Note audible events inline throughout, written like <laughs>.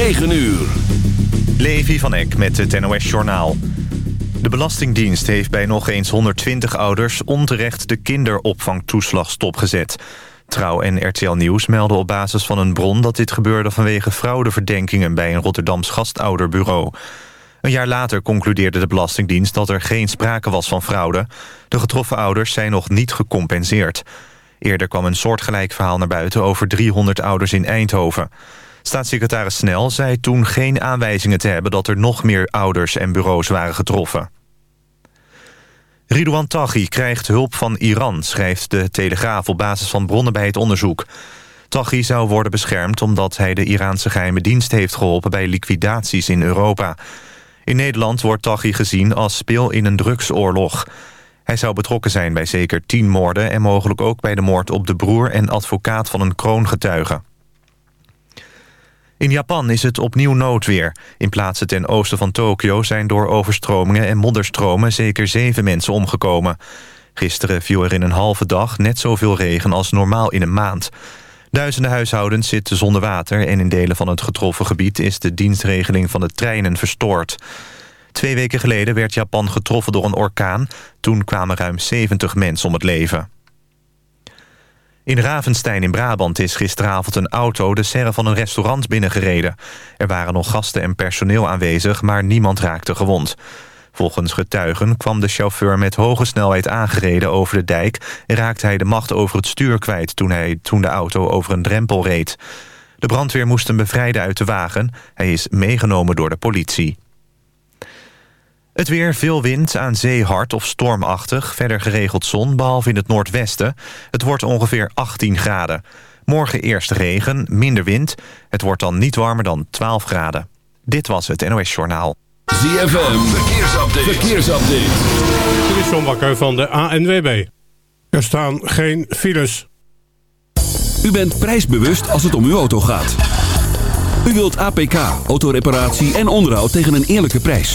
9 uur. Levi van Eck met het NOS-journaal. De Belastingdienst heeft bij nog eens 120 ouders... onterecht de kinderopvangtoeslag stopgezet. Trouw en RTL Nieuws melden op basis van een bron... dat dit gebeurde vanwege fraudeverdenkingen... bij een Rotterdams gastouderbureau. Een jaar later concludeerde de Belastingdienst... dat er geen sprake was van fraude. De getroffen ouders zijn nog niet gecompenseerd. Eerder kwam een soortgelijk verhaal naar buiten... over 300 ouders in Eindhoven. Staatssecretaris Snel zei toen geen aanwijzingen te hebben... dat er nog meer ouders en bureaus waren getroffen. Ridouan Taghi krijgt hulp van Iran, schrijft de Telegraaf... op basis van bronnen bij het onderzoek. Taghi zou worden beschermd omdat hij de Iraanse geheime dienst heeft geholpen... bij liquidaties in Europa. In Nederland wordt Taghi gezien als speel in een drugsoorlog. Hij zou betrokken zijn bij zeker tien moorden... en mogelijk ook bij de moord op de broer en advocaat van een kroongetuige. In Japan is het opnieuw noodweer. In plaatsen ten oosten van Tokio zijn door overstromingen en modderstromen zeker zeven mensen omgekomen. Gisteren viel er in een halve dag net zoveel regen als normaal in een maand. Duizenden huishoudens zitten zonder water... en in delen van het getroffen gebied is de dienstregeling van de treinen verstoord. Twee weken geleden werd Japan getroffen door een orkaan. Toen kwamen ruim 70 mensen om het leven. In Ravenstein in Brabant is gisteravond een auto de serre van een restaurant binnengereden. Er waren nog gasten en personeel aanwezig, maar niemand raakte gewond. Volgens getuigen kwam de chauffeur met hoge snelheid aangereden over de dijk... en raakte hij de macht over het stuur kwijt toen, hij, toen de auto over een drempel reed. De brandweer moest hem bevrijden uit de wagen. Hij is meegenomen door de politie. Het weer, veel wind, aan zee hard of stormachtig. Verder geregeld zon, behalve in het noordwesten. Het wordt ongeveer 18 graden. Morgen eerst regen, minder wind. Het wordt dan niet warmer dan 12 graden. Dit was het NOS Journaal. ZFM, verkeersupdate. verkeersupdate. Dit is John Bakker van de ANWB. Er staan geen files. U bent prijsbewust als het om uw auto gaat. U wilt APK, autoreparatie en onderhoud tegen een eerlijke prijs.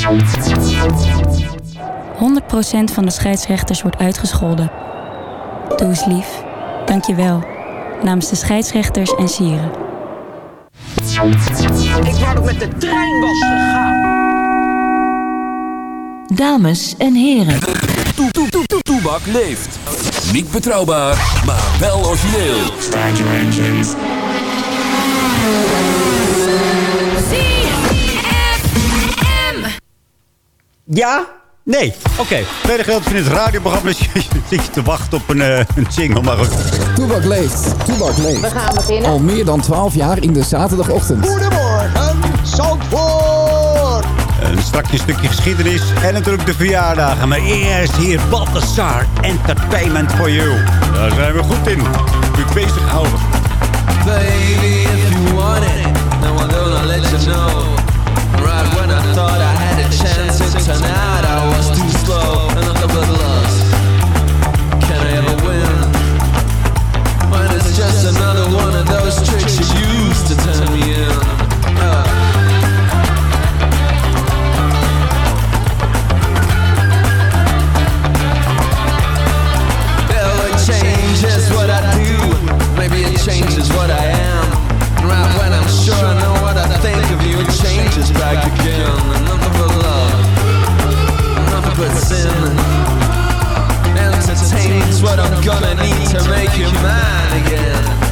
100% van de scheidsrechters wordt uitgescholden. Doe eens lief. Dank je wel. Namens de scheidsrechters en sieren. Ik wou nog met de trein was gegaan. Dames en heren. Toe, toe, toe, toe, Toebak leeft. Niet betrouwbaar, maar wel origineel. Ja? Nee. Oké. Tweede gedeelte van het radioprogramma. <laughs> Zit je te wachten op een, eh, een single, maar goed. Toebak leeft. Toebak leeft. We gaan beginnen. Al meer dan 12 jaar in de zaterdagochtend. Goedemorgen, Zandvoort. Een strakje stukje geschiedenis en natuurlijk de verjaardagen. Maar eerst hier Balthasar Entertainment for You. Daar zijn we goed in. U bezig houden. Baby, if you want it, now I'm gonna let you know. Tonight I was too slow and not the good loss. Can I ever win? Mine is just another one of those tricks you used to turn me in. Uh. Changes what I do, maybe it changes what I am. Right when I'm sure I know what I think of you, it changes back again. puts in. Entertainment's what I'm gonna need to make you mine again.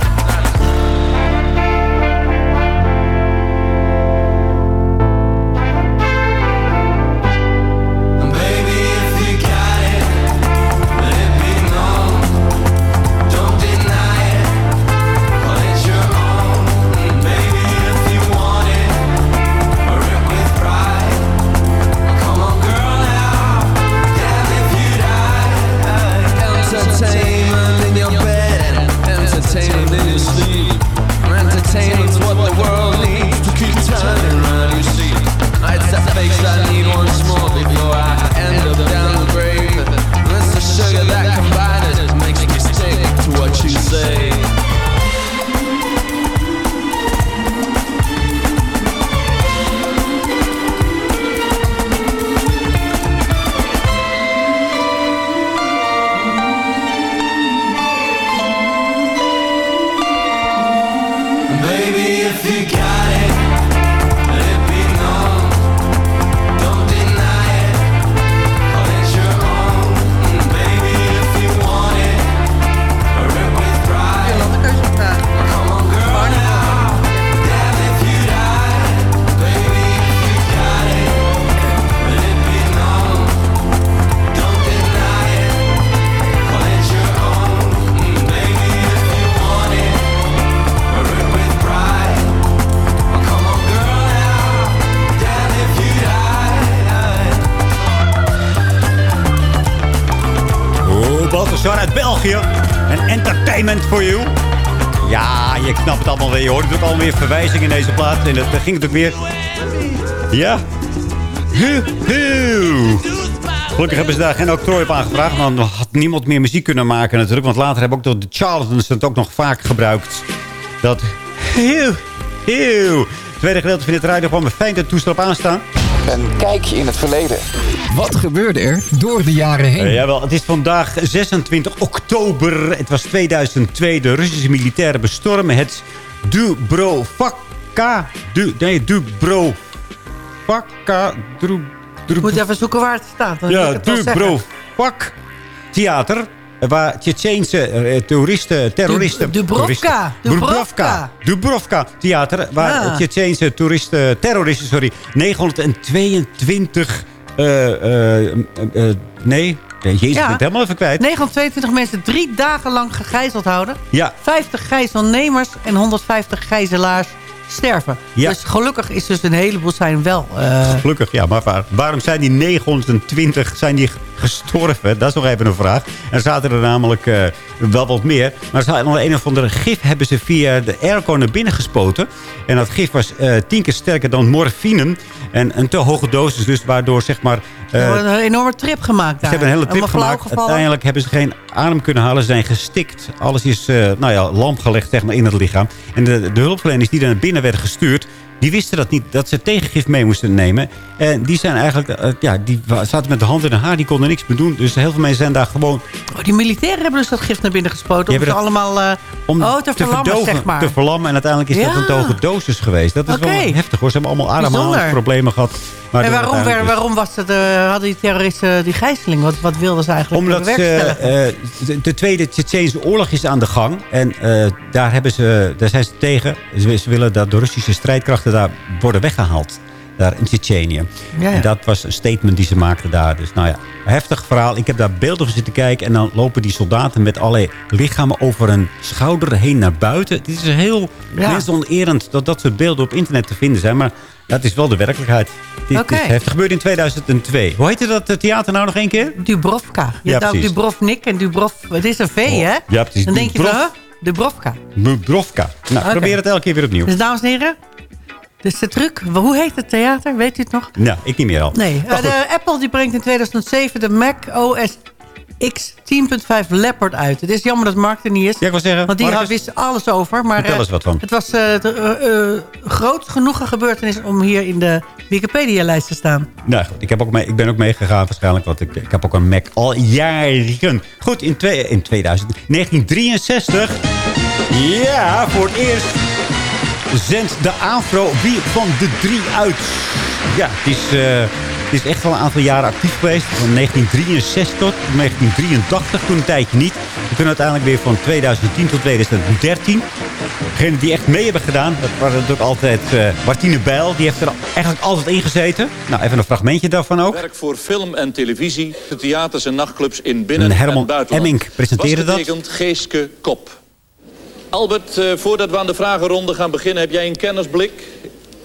Verwijzingen in deze plaat. En dat ging natuurlijk weer... Ja. Gelukkig hebben ze daar geen octrooi op aangevraagd. Dan had niemand meer muziek kunnen maken natuurlijk. Want later hebben ook de Charlatans het ook nog vaak gebruikt. Dat... Heel. Tweede gedeelte van dit radioprogramma. Fijn dat toestel op aanstaan. Een kijkje in het verleden. Wat gebeurde er door de jaren heen? Eh, jawel, het is vandaag 26 oktober. Het was 2002. De Russische militairen bestormen het Dubrovka. Du, nee, Dubrovka. Dru, Dru, Moet even zoeken waar het staat. dan ja. Dubrovak Theater. Waar Tsjetsjeense eh, toeristen, terroristen... Du- Dubrovka. Dubrovka. Dubrovka Theater. Waar Ah. Tsjetsjeense toeristen, terroristen, sorry, 922... eh, eh, eh, nee, Jezus, ik ben het helemaal even kwijt. 922 mensen drie dagen lang gegijzeld houden. Ja. 50 gijzelnemers en 150 gijzelaars sterven. Ja. Dus gelukkig is dus een heleboel zijn wel... eh, Gelukkig, ja. Maar waar- waarom zijn die 920 zijn die gestorven? Dat is nog even een vraag. Er zaten er namelijk eh, wel wat meer. Maar ze hadden een of andere gif hebben ze via de airco naar binnen gespoten. En dat gif was eh, tien keer sterker dan morfine. En een te hoge dosis dus, waardoor zeg maar... Ze eh, hebben een enorme trip gemaakt ze daar. hebben een hele trip gemaakt. gevallen. Uiteindelijk hebben ze geen adem kunnen halen. Ze zijn gestikt. Alles is eh, nou ja, lamp gelegd zeg maar, in het lichaam. En de, de hulpverleners die daar naar binnen werden gestuurd... die wisten dat niet, dat ze tegengif mee moesten nemen. En die zijn eigenlijk... eh, ja, die zaten met de hand in de haar. Die konden niks meer doen. Dus heel veel mensen zijn daar gewoon... Oh, die militairen hebben dus dat gif naar binnen gespoten. Om ze allemaal eh, om oh, te, verlammen, verdoven, zeg maar. te verlammen. En uiteindelijk is dat een te hoge dosis geweest. Dat is wel Oké. heftig hoor. Ze hebben allemaal ademhalingsproblemen gehad. en waardoor waarom, waar- waarom was het, eh, hadden die terroristen die gijzeling? Wat, wat wilden ze eigenlijk Omdat ze, de, de Tweede Tsjetsjeense oorlog is aan de gang. En daar, hebben ze, daar zijn ze tegen. Ze, ze willen dat de Russische strijdkrachten daar worden weggehaald. Daar in Tsjetsjenië. Ja, ja. En dat was een statement die ze maakten daar. Dus nou ja, heftig verhaal. Ik heb daar beelden van zitten kijken. En dan lopen die soldaten met allerlei lichamen over hun schouder heen naar buiten. Het is heel Ja. mensonerend dat dat soort beelden op internet te vinden zijn. Maar dat is wel de werkelijkheid. Dit Oké. is heftig. gebeurde in 2002. Hoe heette dat eh, theater nou nog één keer? Dubrovka. Je Ja, hebt ook. Dubrovnik en Dubrov... Het is een V, Oh, hè? ja, precies. Dan denk je Dubrov- van, huh? Dubrovka. Dubrovka. Nou, probeer het elke keer weer opnieuw. Dus dames en heren, is de truc. Hoe heet het theater? Weet u het nog? Nou, ik niet meer al. Nee, eh, de Apple die brengt in 2007 de Mac OS X 10.5 Leopard uit. Het is jammer dat Mark er niet is. Ja, ik wil zeggen, Want die had- wist alles over. Maar, vertel eh, eens wat van. Het was eh, groot genoeg een gebeurtenis om hier in de Wikipedia-lijst te staan. Nou goed, ik, heb ook mee, ik ben ook meegegaan waarschijnlijk, want ik, ik heb ook een Mac al jaren. Goed, in, twee, in 2000, 1963, ja, voor het eerst zendt de Afro wie van de drie uit. Ja, het is, eh, het is echt al een aantal jaren actief geweest. Van 1963 tot 1983, toen een tijdje niet. En toen uiteindelijk weer van 2010 tot 2013. Degenen die echt mee hebben gedaan, dat waren natuurlijk altijd eh, Martine Bijl. Die heeft er eigenlijk altijd in gezeten. Nou, even een fragmentje daarvan ook. Werk voor film en televisie, de theaters en nachtclubs in binnen- En Herman en buitenland. Emmink presenteerde dat. betekent Geeske Kop? Albert, eh, voordat we aan de vragenronde gaan beginnen... heb jij een kennisblik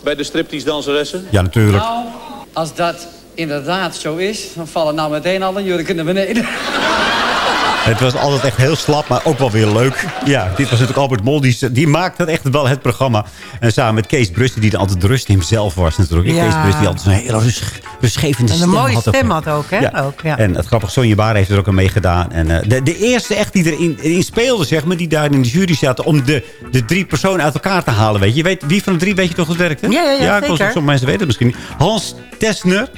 bij de striptease-danseressen? Ja, natuurlijk. Nou, als dat inderdaad zo is, dan vallen nou meteen alle jurken naar beneden. Het was altijd echt heel slap, maar ook wel weer leuk. Ja, dit was natuurlijk Albert Mol. Die, die maakte echt wel het programma. En samen met Kees Brusten, die dan altijd de rust hemzelf was natuurlijk. Ja. Kees Brusten die altijd zo'n hele rust, rustgevende En stem een mooie had. stem had ook, hè? Ja. Ook, ja. En het grappige, Sonja Baar heeft er ook aan meegedaan. En eh, de, de eerste echt die erin in speelde, zeg maar, die daar in de jury zaten... om de, de drie personen uit elkaar te halen, weet je. je weet, wie van de drie weet je toch het werkte? Ja, ja, ja, was- zeker. sommige mensen weten het misschien niet. Hans Tesner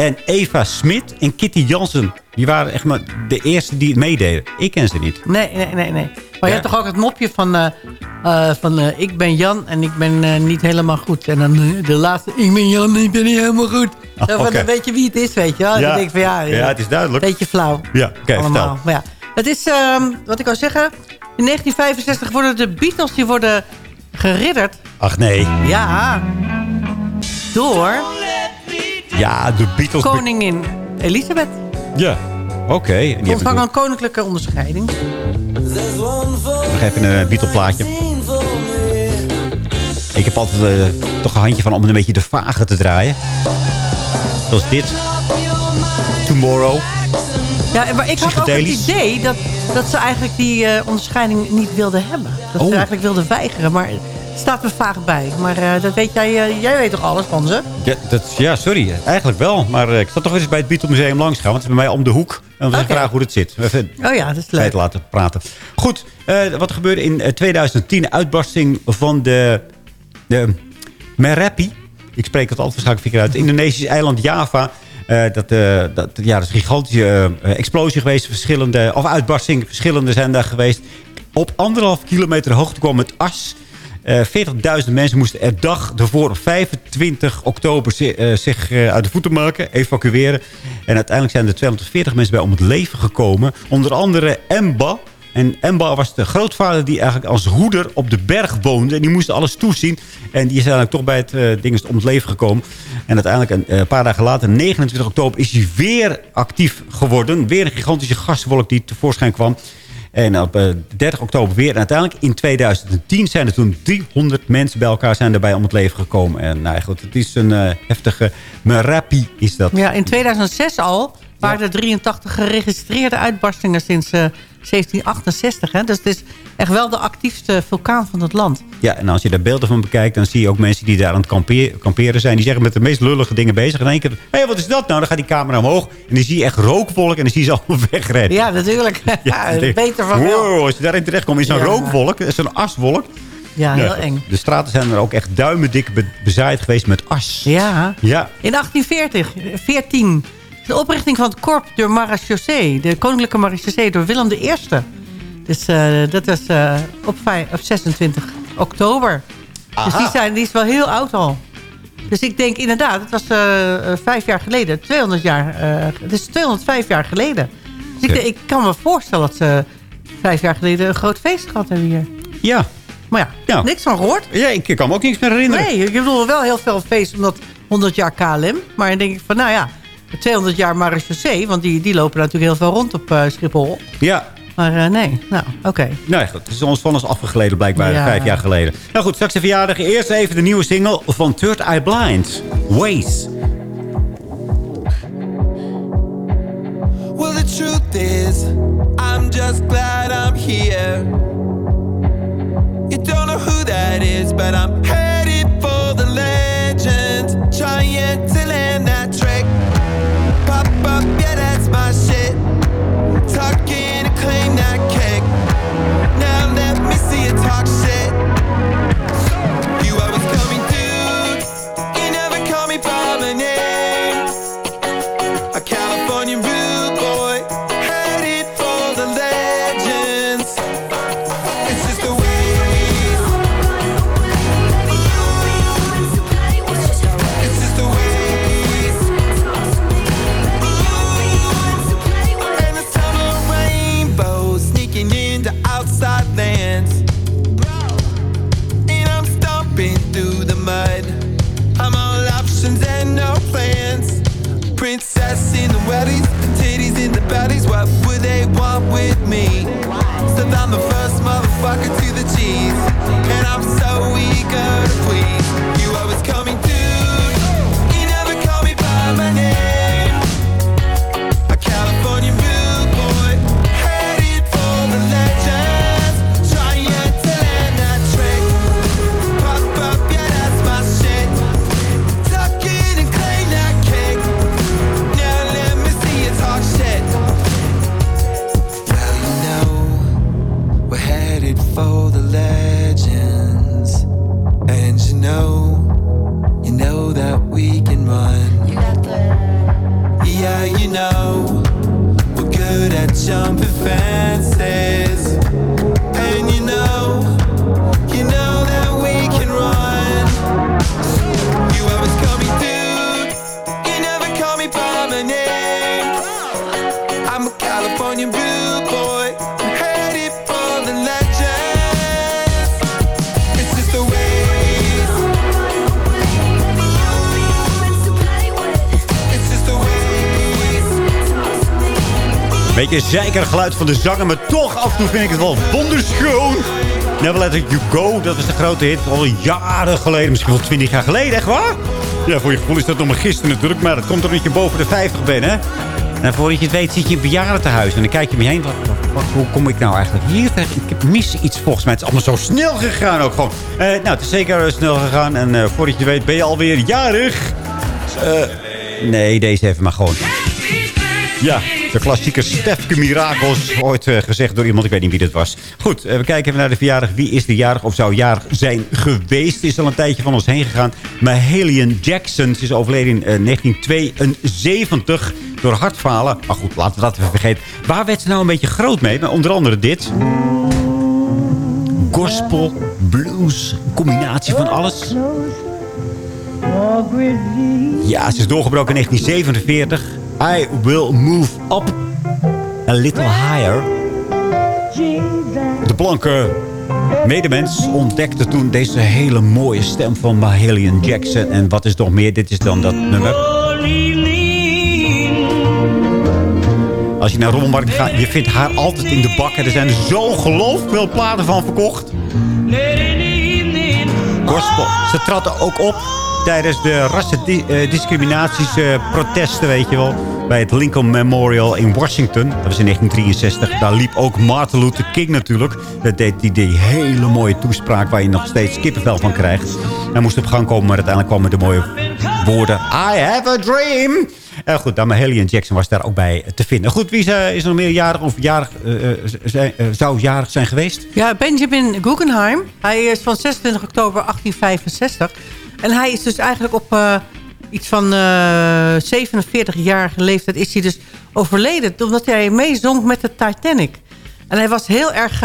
en Eva Smit en Kitty Jansen. Die waren echt maar de eerste die het meededen. Ik ken ze niet. Nee, nee, nee. nee. Maar je hebt toch ook het mopje van... eh, eh, van eh, ik ben Jan en ik ben niet helemaal goed. En dan de laatste... Ik ben Jan en ik ben niet helemaal goed. Zo van. Dan weet je wie het is, weet je wel. Ja. Dan denk ik van, ja, Ja, het is duidelijk. Beetje flauw. Ja, oké, allemaal. vertel. Maar ja, het is, ehm, wat ik wou zeggen... In 1965 worden de Beatles die worden geridderd. Ach nee. Ja. Door Ja, de Beatles... koningin Elisabeth. Ja, oké. En die hebben Ontvangen een koninklijke onderscheiding. nog even een Beatle plaatje. Ik heb altijd eh, toch een handje van om een beetje de vage te draaien. Zoals dit. Tomorrow. Ja, maar ik had ook het idee dat, dat ze eigenlijk die eh, onderscheiding niet wilden hebben. Dat Oh. ze eigenlijk wilden weigeren, maar staat me vaag bij. Maar eh, dat weet jij, eh, jij weet toch alles van ze? Ja, dat, ja, sorry. Eigenlijk wel. Maar eh, ik zal toch eens bij het Beatle Museum langs gaan. Want het is bij mij om de hoek. En we Oké. vragen hoe het zit. Even Oh ja, dat is tijd leuk. laten praten. Goed, wat gebeurde in eh, 2010. Uitbarsting van de, de Merapi. Ik spreek het altijd waarschijnlijk verkeerd uit. Indonesisch eiland Java. Dat, dat, ja, dat is een gigantische explosie geweest. Verschillende, of uitbarsting. Verschillende zijn daar geweest. Op anderhalf kilometer hoogte kwam het as. Eh 40.000 mensen moesten er dag ervoor, op 25 oktober, eh, zich eh, uit de voeten maken, evacueren. En uiteindelijk zijn er 240 mensen bij om het leven gekomen. Onder andere Emba. En Emba was de grootvader die eigenlijk als hoeder op de berg woonde. En die moest alles toezien. En die is eigenlijk toch bij het ding om het leven gekomen. En uiteindelijk een paar dagen later, 29 oktober, is hij weer actief geworden. Weer een gigantische gaswolk die tevoorschijn kwam. En op eh, 30 oktober weer. En uiteindelijk in 2010 zijn er toen 300 mensen bij elkaar zijn erbij om het leven gekomen. En nou goed, het is een eh, heftige Merapi is dat. Ja, in 2006 al waren er 83 geregistreerde uitbarstingen sinds eh, 1768. Hè? Dus het is echt wel de actiefste vulkaan van het land. Ja, en als je daar beelden van bekijkt, dan zie je ook mensen die daar aan het kampeer- kamperen zijn. Die zeggen met de meest lullige dingen bezig. En dan één keer, hé, hey, wat is dat nou? Dan gaat die camera omhoog. En dan zie je echt rookwolk en dan zie je ze allemaal <laughs> wegrennen. Ja, natuurlijk. <laughs> Ja, <laughs> denk je, beter van wel. Wow, als je daarin terechtkomt, is zo'n Ja. rookwolk. Zo'n aswolk. Ja, heel Ja, eng. De straten zijn er ook echt duimendik be- bezaaid geweest met as. Ja. Ja. In 1840, 14, de oprichting van het Corps de Marechaussee. De koninklijke marechaussee door Willem I. Dus eh, dat was eh, op, vij- op 26 oktober. Dus die, zijn, die is wel heel oud al. Dus ik denk inderdaad, het was eh, vijf jaar geleden. 200 jaar, het is 205 jaar geleden. Dus ik kan me voorstellen dat ze vijf jaar geleden een groot feest gehad hebben hier. Ja. Maar ja, Ja. niks van gehoord. Ja, ik kan me ook niks meer herinneren. Nee, ik bedoel wel heel veel feest omdat 100 jaar KLM. Maar dan denk ik van, nou ja, 200 jaar marechaussee. Want die, die lopen natuurlijk heel veel rond op eh, Schiphol. Ja. Maar eh, nee, nou, oké. Nou ja, goed. Het is ons van ons afgegleden blijkbaar Ja. vijf jaar geleden. Nou goed, straks de verjaardag. Eerst even de nieuwe single van Third Eye Blind. Waze. Well, the truth is, I'm just glad I'm here. You don't know who that is, but I'm headed for the legends. Trying to land that trick. with me. Beetje zeker geluid van de zanger, maar toch af en toe vind ik het wel wonderschoon. Never Let It You Go, dat was de grote hit. Al jaren geleden, misschien wel twintig jaar geleden, echt waar? Ja, voor je gevoel is dat nog maar gisteren natuurlijk. Maar dat komt omdat je boven de 50 bent, hè? En voordat je het weet zit je in bejaardentehuis. En dan kijk je om je heen. Wat, wat, hoe kom ik nou eigenlijk hier terecht? Ik heb mis iets volgens mij. Het is allemaal zo snel gegaan ook gewoon. Eh, nou, het is zeker eh, snel gegaan. En eh, voordat je het weet ben je alweer jarig. Nee, deze even maar gewoon. Ja, de klassieke Stefke Mirakels. Ooit eh, gezegd door iemand, ik weet niet wie dat was. Goed, eh, we kijken even naar de verjaardag. Wie is de jarig of zou jarig zijn geweest? Is al een tijdje van ons heen gegaan. Mahalia Jackson. Ze is overleden in eh, 1972 door hartfalen. Maar goed, laten we dat even vergeten. Waar werd ze nou een beetje groot mee? Nou, onder andere dit. Gospel, blues, combinatie van alles. Ja, ze is doorgebroken in 1947. I will move up a little higher. De blanke medemens ontdekte toen deze hele mooie stem van Mahalia Jackson. En wat is nog meer? Dit is dan dat nummer. Als je naar Rommelmarkt gaat, je vindt haar altijd in de bak. En er zijn zo ongelooflijk veel platen van verkocht. Gospel. Ze trad ook op tijdens de rassendiscriminatiesprotesten, weet je wel. Bij het Lincoln Memorial in Washington. Dat was in 1963. Daar liep ook Martin Luther King natuurlijk. Dat deed die hele mooie toespraak waar je nog steeds kippenvel van krijgt. Hij moest op gang komen, maar uiteindelijk kwamen de mooie woorden. I have a dream. Uh, goed, dan Mahalia Jackson was daar ook bij te vinden. Goed, wie is, uh, is er nog meer jarig of jarig, zijn, zou jarig zijn geweest? Ja, Benjamin Guggenheim. Hij is van 26 oktober 1865. En hij is dus eigenlijk op iets van 47-jarige leeftijd is hij dus overleden. Omdat hij meezong met de Titanic. En hij was heel erg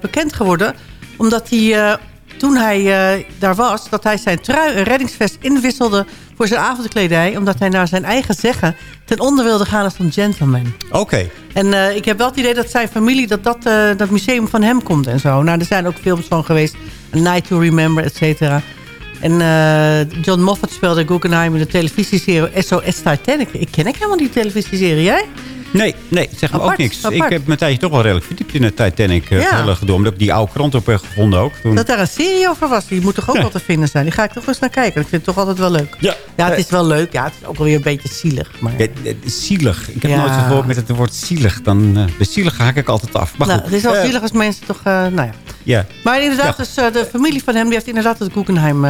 bekend geworden. Omdat hij toen hij daar was, dat hij zijn trui en reddingsvest inwisselde voor zijn avondkledij. Omdat hij naar zijn eigen zeggen ten onder wilde gaan als een gentleman. Oké. Okay. En ik heb wel het idee dat zijn familie, dat dat, dat museum van hem komt en zo. Nou, er zijn ook films van geweest. A Night to Remember, et cetera. En John Moffat speelde Guggenheim in de televisieserie SOS Titanic. Ik ken ik helemaal die televisieserie, jij? Nee, nee, zeg me ook niks. Apart. Ik heb mijn tijdje toch wel redelijk verdiept in de Titanic. Uh, ja. gedoe, omdat ik die oude krant op heb gevonden ook. Toen... Dat daar een serie over was, die moet toch ook wel te vinden zijn. Die ga ik toch eens naar kijken. Ik vind het toch altijd wel leuk. Ja, ja het is wel leuk. Ja, het is ook wel weer een beetje zielig. Maar... Ja, zielig. Ik heb nooit gehoord met het woord zielig. Dan, uh, de zielig haak ik altijd af. Maar nou, goed. Het is wel uh, zielig als mensen toch... nou ja. ja. Maar inderdaad, dus, de familie van hem die heeft inderdaad het Guggenheim...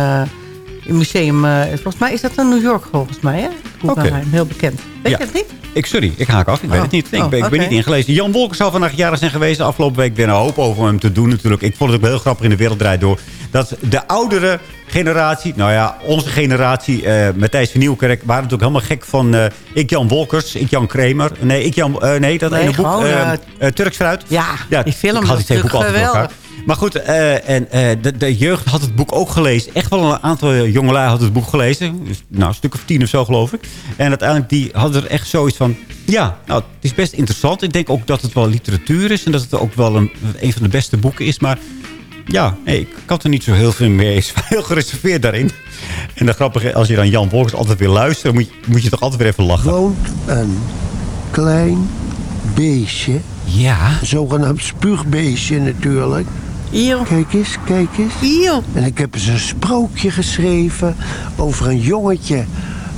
museum, volgens mij is dat in New York volgens mij, hè? Okay. heel bekend. Weet je het niet? Ik, sorry, ik haak af. Ik oh. weet het niet. Ik, oh, ben, ik ben niet ingelezen. Jan Wolkers zou vandaag jarig zijn geweest. De afgelopen week weer een hoop over hem te doen natuurlijk. Ik vond het ook heel grappig in de wereld draait door. Dat de oudere generatie, nou ja, onze generatie, uh, Matthijs van Nieuwkerk, waren natuurlijk helemaal gek van uh, ik Jan Wolkers, ik Jan Kramer. Nee, ik Jan, uh, nee dat nee, ene boek, Turks fruit. Ja, ja, die film. Ik had die twee boeken altijd door elkaar. Maar goed, uh, en, uh, de, de, jeugd had het boek ook gelezen. Echt wel een aantal jongelui had het boek gelezen. Dus, nou, een stuk of tien of zo, geloof ik. En uiteindelijk die hadden er echt zoiets van... Ja, nou, het is best interessant. Ik denk ook dat het wel literatuur is. En dat het ook wel een, een van de beste boeken is. Maar ja, nee, ik had er niet zo heel veel mee. <laughs> is heel gereserveerd daarin. En de grappige, als je dan Jan Wolkers altijd weer luistert... Moet je, moet je toch altijd weer even lachen. Woont een klein beestje. Ja. Zogenaamd spuugbeestje natuurlijk. Eeuw. Kijk eens, kijk eens. En ik heb eens een sprookje geschreven over een jongetje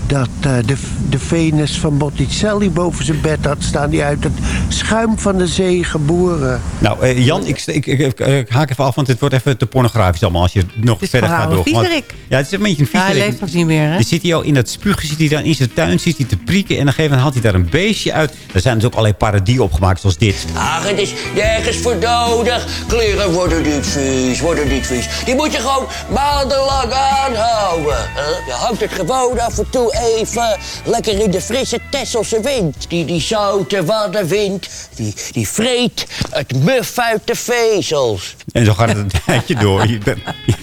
dat eh, de, de Venus van Botticelli boven zijn bed had staan... die uit het schuim van de zee geboren. Nou, eh, Jan, ik, ik, ik, ik haak even af, want het wordt even te pornografisch allemaal... als je nog verder gaat door. Want- viezerik. Ja, het is een beetje een Ja, hij viezerik. leeft ook niet meer, hè? Dan zit hij al in dat spugen, zit hij dan in zijn tuin, zit hij te prieken... en gegeven moment haalt hij daar een beestje uit. Er zijn dus ook allerlei parodieën opgemaakt, zoals dit. Ach, het is nergens voor nodig. Kleren worden niet vies, worden niet vies. Die moet je gewoon maandenlang aanhouden. hè? Je houdt het gewoon af en toe even lekker in de frisse Tesselse wind. Die, die zoute waddenwind, die, die vreet het muf uit de vezels. En zo gaat het een <laughs> tijdje door. Je,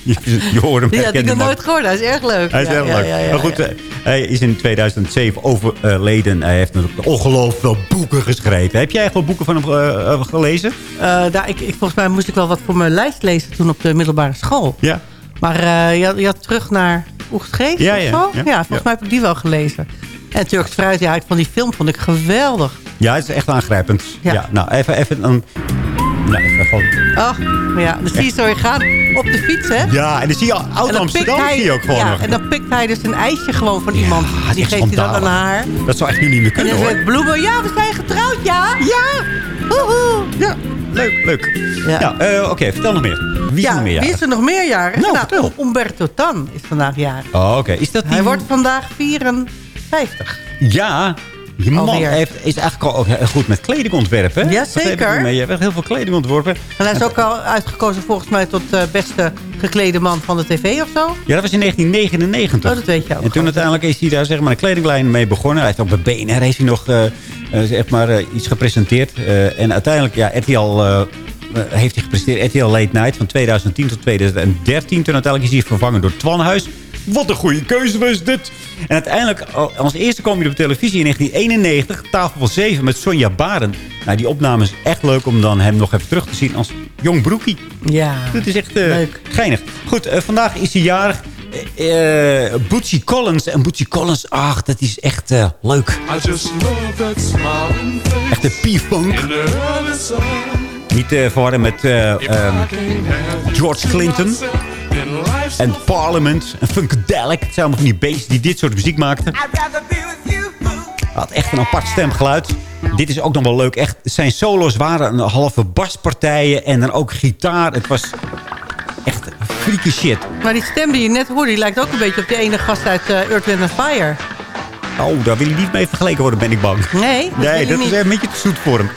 je, je hoort hem Die had ik nog nooit gehoord. Hij is erg leuk. Hij is Ja, heel ja, leuk. ja, ja, maar goed, ja. eh, hij is in 2007 overleden. Hij heeft natuurlijk ongelooflijk veel boeken geschreven. Heb jij echt wel boeken van hem eh, eh, gelezen? Eh, daar, ik, ik, volgens mij moest ik wel wat voor mijn lijst lezen toen op de middelbare school. Ja. Maar eh, je, had, je had terug naar Oegstgeest Ja, ja, zo? ja. volgens Ja. mij heb ik die wel gelezen. En Turks Fruit, ja, van die film vond ik geweldig. Ja, het is echt aangrijpend. Ja. Ja. nou, even, even een... Nou, even gewoon... Ach, ja, dan zie je zo je gaan op de fiets, hè? Ja, en dan zie je En oud dan Amsterdam pikt hij- zie je ook gewoon ja, nog. en dan pikt hij dus een ijsje gewoon van iemand. die geeft hij dan aan haar. Dat zou echt nu niet meer En kunnen, dan hoor. Bloemen, ja, we zijn getrouwd, ja. Ja. Woehoe. Ja, leuk, leuk. Ja. Ja, eh, oké, vertel nog meer. Wie is er nog meer? wie is er nog meer jaren? Nou, vertel. Umberto Tan is vandaag jarig. Oh, oké. Is dat die... Hij wordt vandaag 54. Ja, die man Alweer. heeft, is eigenlijk al heel goed met kleding ontwerpen. Ja, Dat heb ik zeker. niet mee. Je hebt heel veel kleding ontworpen. En hij is ook al uitgekozen volgens mij tot de beste geklede man van de tv of zo. Ja, dat was in 1999. Oh, dat weet je ook. En toen uiteindelijk is hij daar zeg maar, een kledinglijn mee begonnen. Hij heeft op de BNR heeft hij nog eh, zeg maar, iets gepresenteerd. En uiteindelijk, ja, RTL heeft hij gepresenteerd. RTL Late Night van 2010 tot 2013. Toen uiteindelijk is hij vervangen door Twan Huis. Wat een goede keuze was dit. En uiteindelijk, als eerste kwam hij op televisie in 1991. Tafel van 7 met Sonja Baren. Nou, die opname is echt leuk om dan hem nog even terug te zien als jong broekie. Ja. Dat is echt eh, Leuk. geinig. Goed, eh, vandaag is hij jarig. Eh, eh, Bootsy Collins. En Bootsy Collins, ach, dat is echt eh, leuk. I just love that smiling face Echt een P-funk. Niet te verwarren met eh, ehm, George Clinton. En Parliament. En Funkadelic. Het zijn allemaal van die beesten die dit soort muziek maakten. Had echt een apart stemgeluid. Dit is ook nog wel leuk. Echt, zijn solo's waren een halve baspartijen. En dan ook gitaar. Het was echt freaky shit. Maar die stem die je net hoorde, die lijkt ook een beetje op die ene gast uit eh Earth, Wind Fire. Oh, daar wil je niet mee vergeleken worden, ben ik bang. Nee, dat Nee, dat niet. is een beetje te zoet voor hem.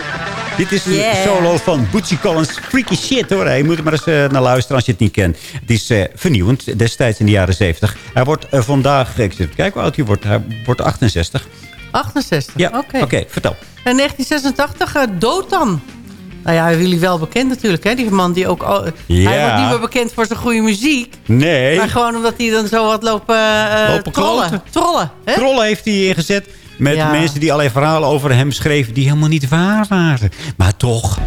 Dit is de Yeah. solo van Bootsy Collins. Freaky shit hoor. Je moet er maar eens eh, naar luisteren als je het niet kent. Het is eh, vernieuwend, destijds in de jaren 70. Hij wordt eh, vandaag, ik zit kijken hoe oud hij wordt. Hij wordt 68. 68, Ja, oké. oké, vertel. En 1986, eh, Dotan. Nou ja, jullie wel bekend natuurlijk, hè? Die man die ook... al- Ja. Hij wordt niet meer bekend voor zijn goede muziek. Nee, Maar gewoon omdat hij dan zo wat lopen, Lopen trollen. kloten. Trollen, hè? trollen heeft hij ingezet. Met Ja. mensen die allerlei verhalen over hem schreven die helemaal niet waar waren. Maar toch,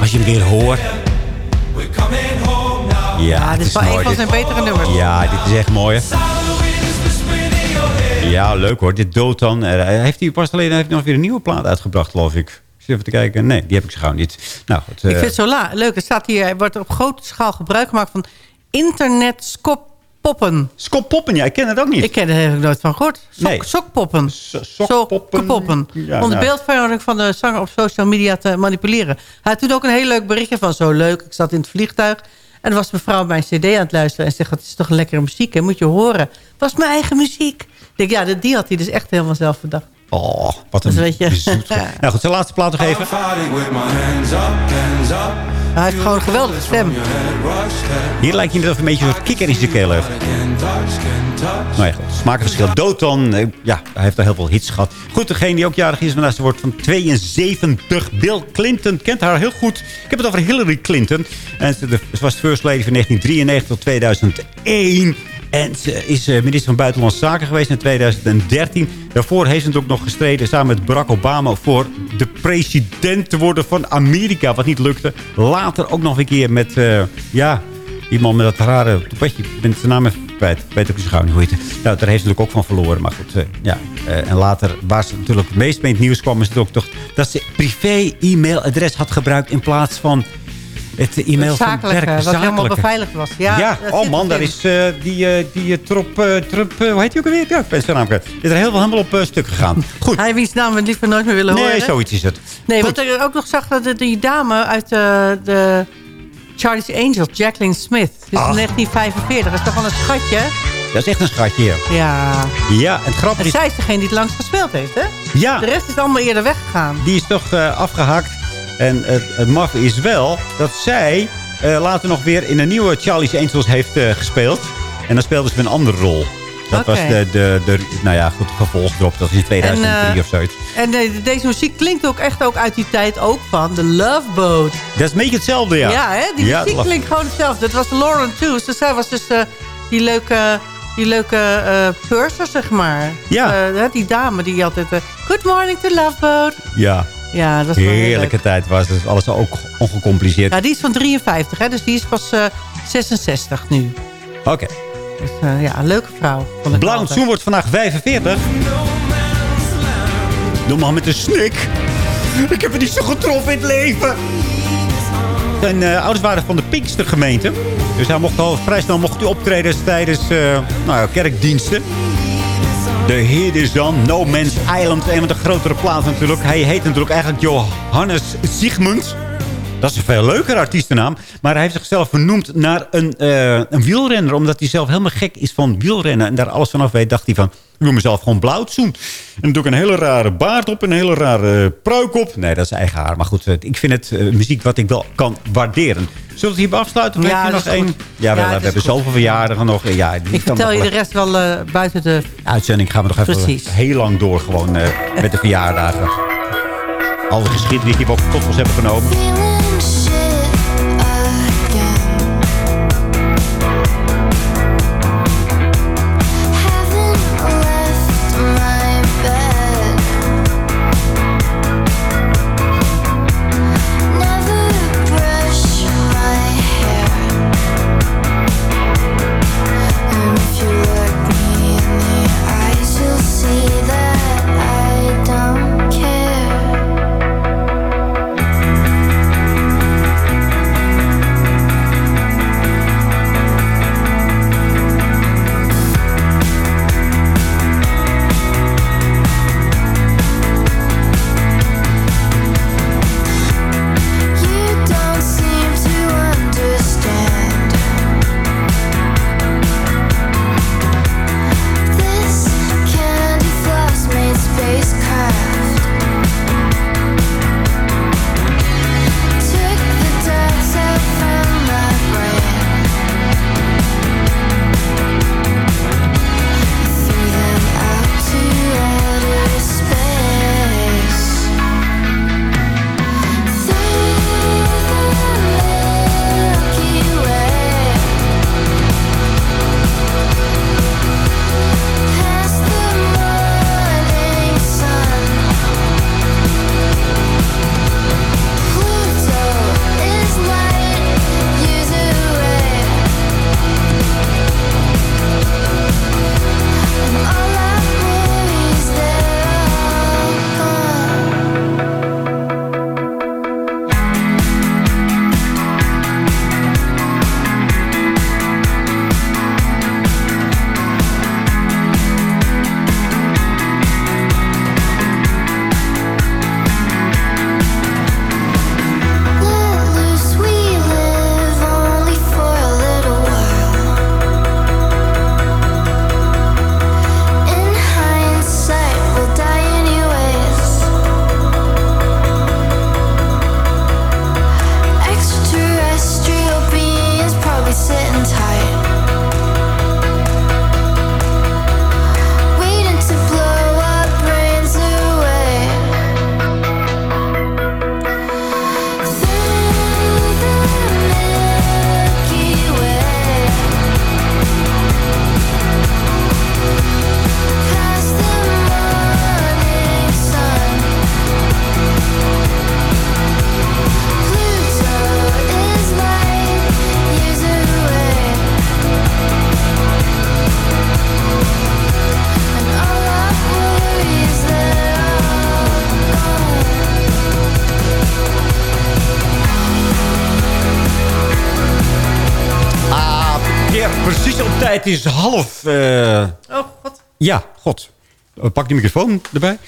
als je hem weer hoort. Ja, dit is wel mooi, een van zijn betere nummers. Ja, dit is echt mooi. hè. Ja, leuk hoor. Dit dan. Eh, Heeft hij pas alleen heeft hij nog weer een nieuwe plaat uitgebracht, geloof ik. Ik zit even te kijken. Nee, die heb ik zo gauw niet. Nou, goed. Ik eh, vind het zo leuk. Er staat hier, er wordt op grote schaal gebruik gemaakt van internet skoppoppen. Skoppoppen, ja, ik ken het ook niet. Ik ken er heb ik nooit van gehoord. Sok, Nee. Sokpoppen. sokpoppen. Sokpoppen. Ja, Om de nou. beeldvorming van de zanger op social media te manipuleren. Hij had toen ook een heel leuk berichtje van zo leuk. Ik zat in het vliegtuig. En er was mevrouw mijn cd aan het luisteren. En zegt, het is toch een lekkere muziek, hè? Moet je horen. Het was mijn eigen muziek. Ik denk, ja, die had hij dus echt helemaal zelf bedacht. Oh, wat een Dus weet je- zoet. Nou goed, zijn laatste plaat nog even. Hij heeft gewoon een geweldige stem. Hier lijkt hij net of een beetje een kikker in zijn keel heeft. Nou ja. Smaakverschil. Doton, eh, ja, hij heeft al heel veel hits gehad. Goed, degene die ook jarig is, vandaag ze wordt van 72. Bill Clinton kent haar heel goed. Ik heb het over Hillary Clinton. En ze, was first lady van 1993 tot 2001. En ze is eh, minister van Buitenlandse Zaken geweest in 2013. Daarvoor heeft ze natuurlijk nog gestreden samen met Barack Obama... voor de president te worden van Amerika, wat niet lukte. Later ook nog een keer met, eh, ja, iemand met dat rare toepetje. Ik ben zijn naam even kwijt. Ik weet ook niet hoe heet het. Nou, daar heeft ze natuurlijk ook van verloren. Maar goed, eh, ja. En later, waar ze natuurlijk het meest mee in het nieuws kwam... is het ook toch dat ze privé-e-mailadres had gebruikt... in plaats van Het e-mail van zakelijke, werk, wat helemaal beveiligd was. Ja, oh man, daar is eh, die, eh, die eh, Trump, eh, Trump eh, hoe heet hij ook alweer? Ja, ik ben zijn naam kwijt. Is er heel veel helemaal op eh, stuk gegaan. Goed. Hij wiens naam we liever nooit meer willen horen. Nee, zoiets is het. Nee, Goed. wat ik ook nog zag, dat die dame uit eh, de Charlie's Angels, Jacqueline Smith. Dus Ach. in 1945. Dat is toch wel een schatje? Dat is echt een schatje. ja. Ja. En het grappige is... zij is degene die het langst gespeeld heeft, hè? Ja. De rest is allemaal eerder weggegaan. Die is toch eh, afgehakt. En het, het maffe is wel dat zij eh, later nog weer in een nieuwe Charlie's Angels heeft eh, gespeeld. En dan speelde ze een andere rol. Dat was de, de, de, nou ja, goed, gevolg erop. Dat is in 2003 En, eh, of zoiets. En deze muziek klinkt ook echt ook uit die tijd ook van de Love Boat. Dat is een beetje hetzelfde, ja. Ja, hè? Die Ja, muziek klinkt gewoon hetzelfde. Dat was Lauren Toos. Dus zij was dus die leuke, die leuke eh purser, zeg maar. Ja. Die dame die altijd... eh, Good morning to Love Boat. Ja, Ja, dat was heerlijke tijd was het. Alles ook ongecompliceerd. Ja, die is van 53, hè? Dus die is pas eh, 66 nu. Oké. Dus eh, ja, een leuke vrouw. Blauw wordt vandaag 45. Doe maar met een snik. Ik heb het niet zo getroffen in het leven. Zijn eh, ouders waren van de Pinkstergemeente. Dus hij mocht al vrij snel mocht hij optreden tijdens eh, nou, ja, kerkdiensten. De Heer is dan No Man's Island. Een van de grotere plaatsen natuurlijk. Hij heet natuurlijk eigenlijk Johannes Sigmund. Dat is een veel leuker artiestennaam. Maar hij heeft zichzelf vernoemd naar een, eh, een wielrenner. Omdat hij zelf helemaal gek is van wielrennen. En daar alles vanaf weet, dacht hij van... Ik noem mezelf gewoon Blauwtsoen. En dan doe ik een hele rare baard op. Een hele rare pruik op. Nee, dat is eigen haar. Maar goed, eh, ik vind het eh, muziek wat ik wel kan waarderen. Zullen we het hierbij afsluiten? Of Ja, heb je dat nog één? Ja, wel, we hebben goed. zoveel verjaardagen nog. Ja, die Ik vertel je de rest wel eh, buiten de... uitzending gaan we nog even Precies. heel lang door. Gewoon eh, met de verjaardagen. Alle geschiedenis die we ook tot ons hebben genomen. Tijd. Het is half... eh, Oh, god. Ja, god. Pak die microfoon erbij.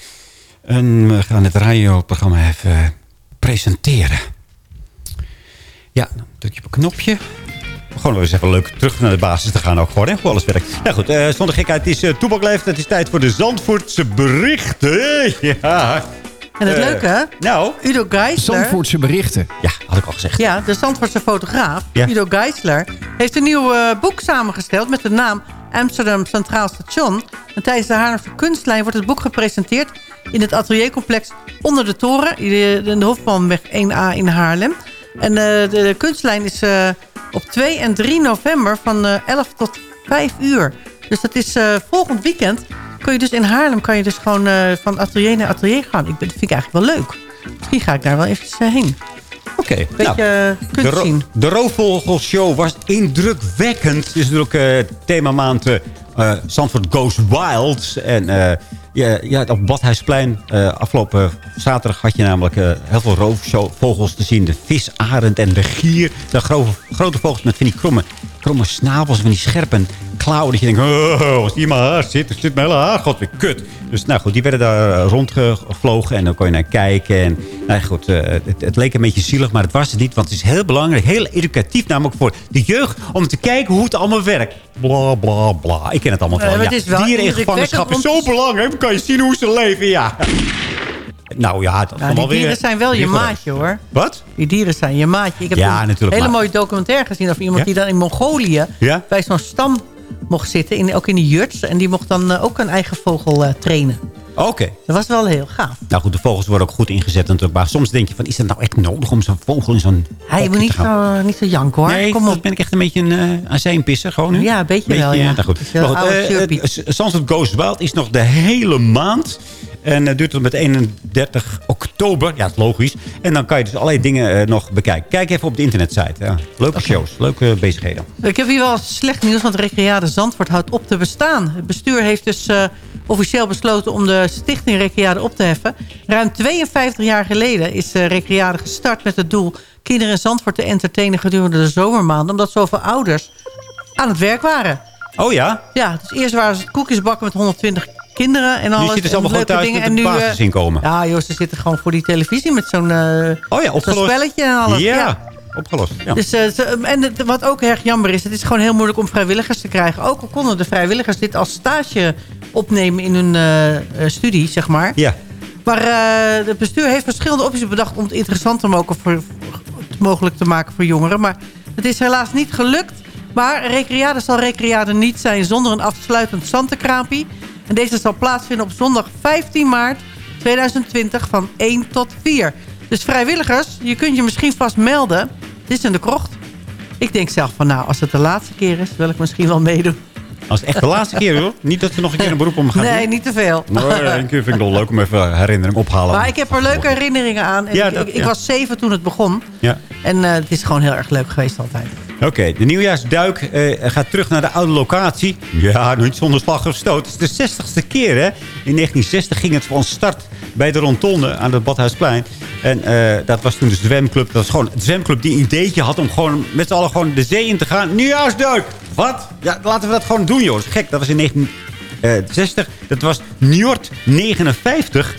En we gaan het radioprogramma even presenteren. Ja, dan druk je op een knopje. Gewoon eens even leuk terug naar de basis te gaan ook gewoon. Hè? Hoe alles werkt. Nou goed, eh, zonder gekheid. Het is uh. Het is tijd voor de Zandvoortse berichten. <laughs> Ja. En het Eh, leuke, hè? Nou. Udo Geisler. Zandvoortse berichten. Ja, had ik al gezegd. Ja, de Zandvoortse fotograaf, Ja. Udo Geisler... heeft een nieuw eh, boek samengesteld met de naam Amsterdam Centraal Station. En tijdens de Haarlemse Kunstlijn wordt het boek gepresenteerd... in het ateliercomplex Onder de Toren... in de Hofmanweg 1A in Haarlem. En eh, de, de kunstlijn is eh, op 2 en 3 november van eh, 11 tot 5 uur. Dus dat is eh, volgend weekend. Kun je dus in Haarlem kan je dus gewoon eh, van atelier naar atelier gaan. Ik dat vind ik eigenlijk wel leuk. Misschien ga ik daar wel even heen. Oké. Beetje nou, kunst de, ro- zien. de Roofvogelshow was indrukwekkend. Het is natuurlijk eh themamaand eh eh, Zandvoort Goes Wild. En eh, ja, ja, op Badhuisplein eh, afgelopen zaterdag had je namelijk eh, heel veel roofvogels te zien. De visarend en de gier. De grote, grote vogels met van die kromme, kromme snavels, van die scherpe klauwen. Dat je denkt, oh, in mijn haar zit, zit mijn hele haar god weer kut. Dus nou goed, die werden daar eh, rondgevlogen en dan kon je naar kijken. En nou goed, eh, het, het leek een beetje zielig, maar het was het niet. Want het is heel belangrijk, heel educatief namelijk voor de jeugd... om te kijken hoe het allemaal werkt. Bla, bla, bla. Ik ken het allemaal Nee, wel. maar ja. wel Dieren in gevangenschap is zo belangrijk. Dan kan je zien hoe ze leven, ja. Nou ja, dat Nou, die weer... dieren zijn wel je maatje, hoor. Wat? Die dieren zijn je maatje. Ik heb Ja, een hele maar- mooie documentaire gezien... over iemand Ja? die dan in Mongolië... Ja? bij zo'n stam mocht zitten, in, ook in de juts. En die mocht dan eh, ook een eigen vogel eh, trainen. Oké. Dat was wel heel gaaf. Nou goed, de vogels worden ook goed ingezet natuurlijk. Maar soms denk je van, is dat nou echt nodig om zo'n vogel in zo'n... Hij moet niet zo, niet zo janken, hoor. Nee, Kom dat op. ben ik echt een beetje een uh, azijnpisser gewoon nu. Ja, een beetje wel, ja. Nou goed. Maar goed, eh, eh, Goes Wild is nog de hele maand. En het duurt tot met 31 oktober. Ja, dat is logisch. En dan kan je dus allerlei dingen eh, nog bekijken. Kijk even op de internetsite. Ja. Leuke shows, leuke bezigheden. Ik heb hier wel slecht nieuws, want Recreade Zandvoort houdt op te bestaan. Het bestuur heeft dus eh, officieel besloten om de stichting Recreade op te heffen. Ruim 52 jaar geleden is uh, Recreade gestart met het doel... kinderen in Zandvoort te entertainen gedurende de zomermaanden... omdat zoveel ouders aan het werk waren. Oh ja? Ja, dus eerst waren ze koekjes bakken met 120 kinderen en alles. Nu zitten ze allemaal gewoon thuis en nu, eh, basisinkomen. Ja, joh, ze zitten gewoon voor die televisie met zo'n uh, oh ja, opgelost. spelletje en alles. Ja, ja. opgelost. Ja. Dus, uh, ze, en het, wat ook erg jammer is, het is gewoon heel moeilijk om vrijwilligers te krijgen. Ook al konden de vrijwilligers dit als stage opnemen in hun uh, studie, zeg maar. Ja. Maar uh, het bestuur heeft verschillende opties bedacht om het interessant te, mogen voor, mogelijk te maken voor jongeren. Maar het is helaas niet gelukt. Maar Recreade zal Recreade niet zijn zonder een afsluitend zantenkraampie. En deze zal plaatsvinden op zondag 15 maart 2020 van 1 tot 4. Dus vrijwilligers, je kunt je misschien vast melden. Het is in de krocht. Ik denk zelf van nou, als het de laatste keer is, wil ik misschien wel meedoen. Als het echt de laatste keer hoor. Niet dat we nog een keer een beroep om gaan nee, doen. Nee, niet te veel. Één keer vind ik wel leuk om even herinnering ophalen. Maar ik heb er leuke herinneringen aan. En Ja, ik, dat- ik, ja. ik was zeven toen het begon. Ja. En eh, het is gewoon heel erg leuk geweest altijd. Oké, de nieuwjaarsduik eh, gaat terug naar de oude locatie. Ja, niet zonder slag of stoot. Het is de 60ste keer, hè. In 1960 ging het van start bij de Rondonde aan het Badhuisplein. En eh, dat was toen de zwemclub. Dat was gewoon de zwemclub die een ideetje had om gewoon met z'n allen gewoon de zee in te gaan. Nieuwjaarsduik! Wat? Ja, laten we dat gewoon doen, is gek. Dat was in 1960. Dat was Njord 59.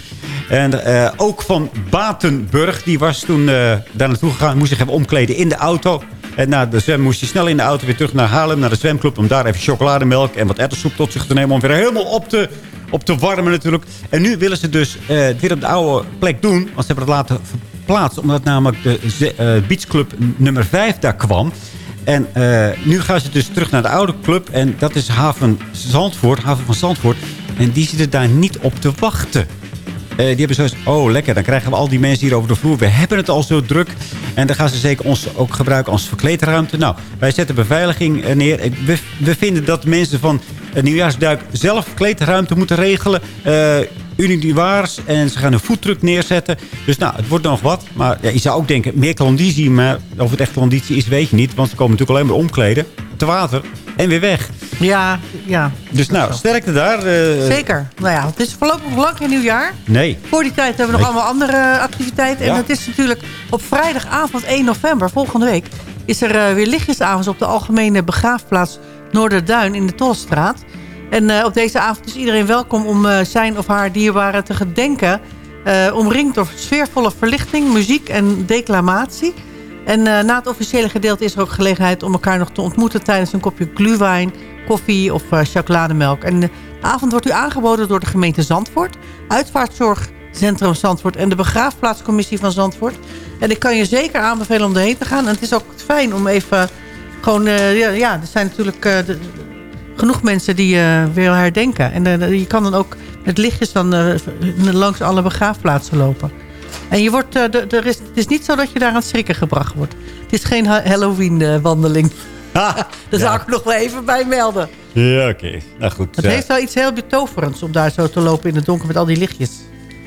En eh, ook van Batenburg, die was toen daar naartoe gegaan. Moest zich even omkleden in de auto. En na de zwem moest hij snel in de auto weer terug naar Haarlem, naar de zwemclub. Om daar even chocolademelk en wat erwtensoep tot zich te nemen. Om weer helemaal op te, op te warmen natuurlijk. En nu willen ze dus eh, weer op de oude plek doen. Want ze hebben het laten verplaatsen. Omdat namelijk de eh, beachclub nummer 5 daar kwam. En eh, nu gaan ze dus terug naar de oude club. En dat is Haven Zandvoort, Haven van Zandvoort. En die zitten daar niet op te wachten. Eh, die hebben zoiets, oh lekker, dan krijgen we al die mensen hier over de vloer. We hebben het al zo druk. En dan gaan ze zeker ons ook gebruiken als verkleedruimte. Nou, wij zetten beveiliging eh, neer. We, we vinden dat mensen van een nieuwjaarsduik zelf verkleedruimte moeten regelen. Eh unitaires en ze gaan een voetdruk neerzetten. Dus nou, het wordt nog wat. Maar ja, je zou ook denken, meer klandizie. Maar of het echt klandizie is, weet je niet. Want ze komen natuurlijk alleen maar omkleden. Te water en weer weg. Ja, ja. Dus nou, sterkte daar. eh, Zeker. Nou ja, het is voorlopig nog lang geen nieuwjaar. Nee. Voor die tijd hebben we nog Nee. allemaal andere activiteiten. En het is natuurlijk op vrijdagavond 1 november, volgende week... is er eh, weer lichtjesavond op de algemene begraafplaats Noorderduin in de Tolstraat. En eh, op deze avond is iedereen welkom om eh, zijn of haar dierbaren te gedenken. eh, omringd door sfeervolle verlichting, muziek en declamatie. En eh, na het officiële gedeelte is er ook gelegenheid om elkaar nog te ontmoeten... tijdens een kopje glühwein, koffie of eh, chocolademelk. En de avond wordt u aangeboden door de gemeente Zandvoort... Uitvaartzorgcentrum Zandvoort en de begraafplaatscommissie van Zandvoort. En ik kan je zeker aanbevelen om erheen te gaan. En het is ook fijn om even gewoon... eh, ja, er zijn natuurlijk eh, genoeg mensen die eh weer herdenken. En eh, je kan dan ook met lichtjes dan, eh, langs alle begraafplaatsen lopen. En je wordt, eh, de- er is, het is niet zo dat je daar aan het schrikken gebracht wordt. Het is geen Ha- Halloween-wandeling. <laughs> Daar zou ik nog wel even bij melden. Ja, oké. Nou goed. Het heeft wel iets heel betoverends om daar zo te lopen in het donker met al die lichtjes.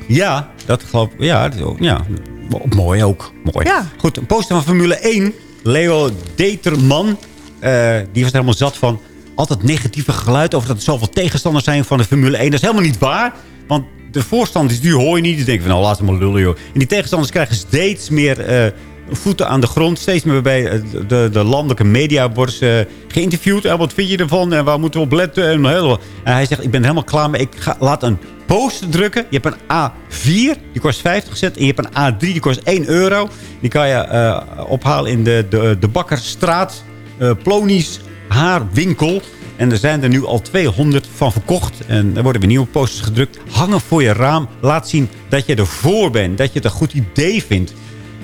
Ja, dat geloof ik. Ja, ook- ja. Mo- mooi ook. Mooi. Ja. Goed, een poster van Formule 1. Leo Determan. eh, die was er helemaal zat van. Altijd negatieve geluid over dat er zoveel tegenstanders zijn van de Formule 1. Dat is helemaal niet waar. Want de voorstanders, die hoor je niet. Die denken van, nou, laat ze maar lullen, joh. En die tegenstanders krijgen steeds meer eh, voeten aan de grond. Steeds meer bij eh, de, de landelijke media worden ze geïnterviewd. En wat vind je ervan? En waar moeten we op letten? En, en hij zegt, ik ben helemaal klaar mee. Ik ga, laat een poster drukken. Je hebt een A4, die kost 50 cent. En je hebt een A3, die kost 1 euro. Die kan je eh, ophalen in de, de, de Bakkerstraat. eh Plonies haarwinkel. En er zijn er nu al 200 van verkocht. En er worden weer nieuwe posters gedrukt. Hangen voor je raam. Laat zien dat je ervoor bent. Dat je het een goed idee vindt.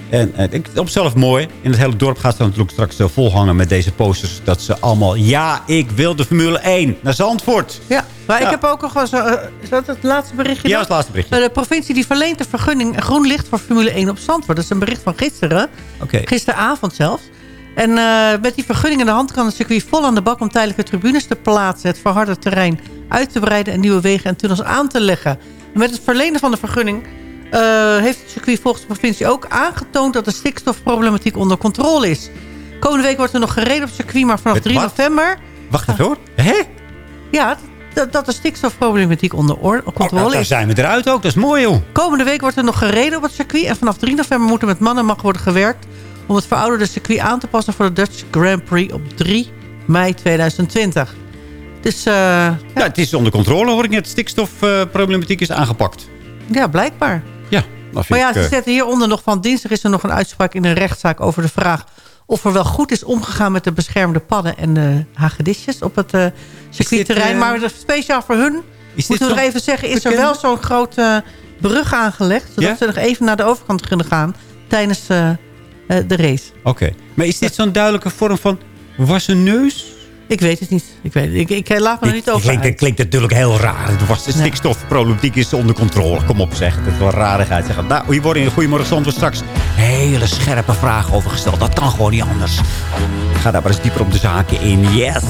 En eh, ik op zichzelf mooi. In het hele dorp gaat het natuurlijk straks eh, volhangen met deze posters. Dat ze allemaal, ja, ik wil de Formule 1 naar Zandvoort. Ja, maar ik heb ook nog wel zo... eh, is dat het laatste berichtje? Ja, dat het laatste berichtje. De provincie die verleent de vergunning groen licht voor Formule 1 op Zandvoort. Dat is een bericht van gisteren. Oké. Gisteravond zelfs. En eh, met die vergunning in de hand kan het circuit vol aan de bak... om tijdelijke tribunes te plaatsen, het verharde terrein uit te breiden... en nieuwe wegen en tunnels aan te leggen. En met het verlenen van de vergunning... eh, heeft het circuit volgens de provincie ook aangetoond... dat de stikstofproblematiek onder controle is. Komende week wordt er nog gereden op het circuit... maar vanaf Met 3 wat? november... Wacht even hoor. Hè? Ja, dat, de stikstofproblematiek onder oor- controle Oh, daar is. zijn we eruit ook. Dat is mooi joh. Komende week wordt er nog gereden op het circuit. En vanaf 3 november moet er met man en mag worden gewerkt... om het verouderde circuit aan te passen voor de Dutch Grand Prix op 3 mei 2020. Dus eh, Ja, het is onder controle hoor ik net. Stikstofproblematiek is aangepakt. ja, blijkbaar. Ja, Maar ja, ze eh, zetten hieronder nog van... dinsdag is er nog een uitspraak in een rechtszaak over de vraag... of er wel goed is omgegaan met de beschermde padden en de hagedisjes op het eh, circuitterrein. maar speciaal voor hun, moeten we nog even zeggen... is er wel zo'n grote brug aangelegd... zodat Ja? ze nog even naar de overkant kunnen gaan tijdens eh, de race. Oké. Maar is dit zo'n duidelijke vorm van wassen neus? Ik weet het niet. Ik, weet, ik, ik eh, laat me er niet over klinkt, uit. het klinkt natuurlijk heel raar. De was- de stikstofproblematiek is onder controle. Kom op zeg. Het is wel rarigheid. Zeg. Nou, hier worden in Goedemorgen Zandvoort straks hele scherpe vragen over gesteld. Dat kan gewoon niet anders. Ik ga daar maar eens dieper op de zaken in. Yes!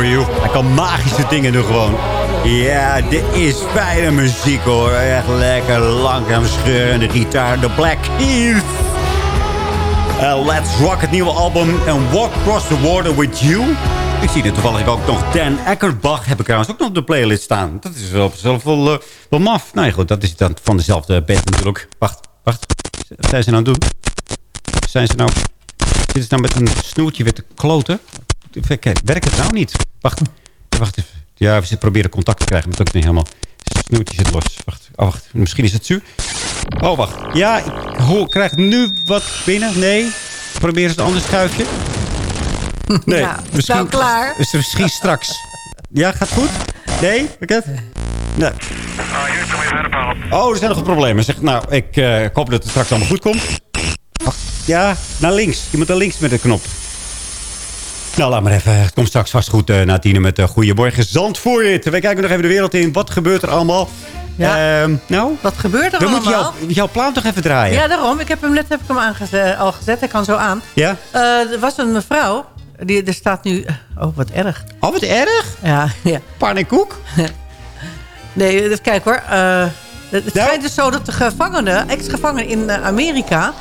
Hij kan magische dingen doen gewoon. Ja, dit is fijne muziek hoor. Echt lekker langzaam scheurende gitaar. The Black Keys. Uh, Let's Rock, het nieuwe album. En Walk Across the Water with You. Ik zie er toevallig ook nog Dan Eckerbach. Heb ik trouwens ook nog op de playlist staan. Dat is wel, zelf wel, uh, wel maf. Nee, goed, dat is dan van dezelfde band natuurlijk. Wacht, wacht. Wat zijn ze nou aan het doen? Zijn ze nou... Dit is nou met een snoertje weer te kloten. Kijk, werkt het nou niet? Wacht, wacht even. Ja, ze proberen contact te krijgen, maar het ook niet helemaal. Het snoertje zit los. Wacht, oh, wacht. Misschien is het zuur. Oh, wacht. Ja, ik hoor, krijg nu wat binnen. Nee. Probeer eens een ander schuifje. Nee, Ja, misschien, nou klaar. Is er misschien straks. Ja, gaat goed? Nee, Paket? Nee. Oh, er zijn nog problemen. Zeg, nou, ik eh, ik hoop dat het straks allemaal goed komt. Wacht, ja, naar links. Je moet naar links met de knop. Nou, laat maar even. Het komt straks vast goed uh, na tienen met uh, Goedemorgen Zandvoort. Wij kijken nog even de wereld in. Wat gebeurt er allemaal? Ja. Ehm, nou, Wat gebeurt er we moeten allemaal? jouw, jouw plaat toch even draaien. Ja, daarom. Ik heb hem net heb ik hem aangezet, al gezet. Hij kan zo aan. Ja? Eh, er was een mevrouw. Die, er staat nu... Oh, wat erg. Oh, wat erg? Ja, <laughs> ja. Pannenkoek? <laughs> nee, even kijken hoor. Eh, het het schijnt dus zo dat de gevangenen, ex-gevangenen in eh, Amerika...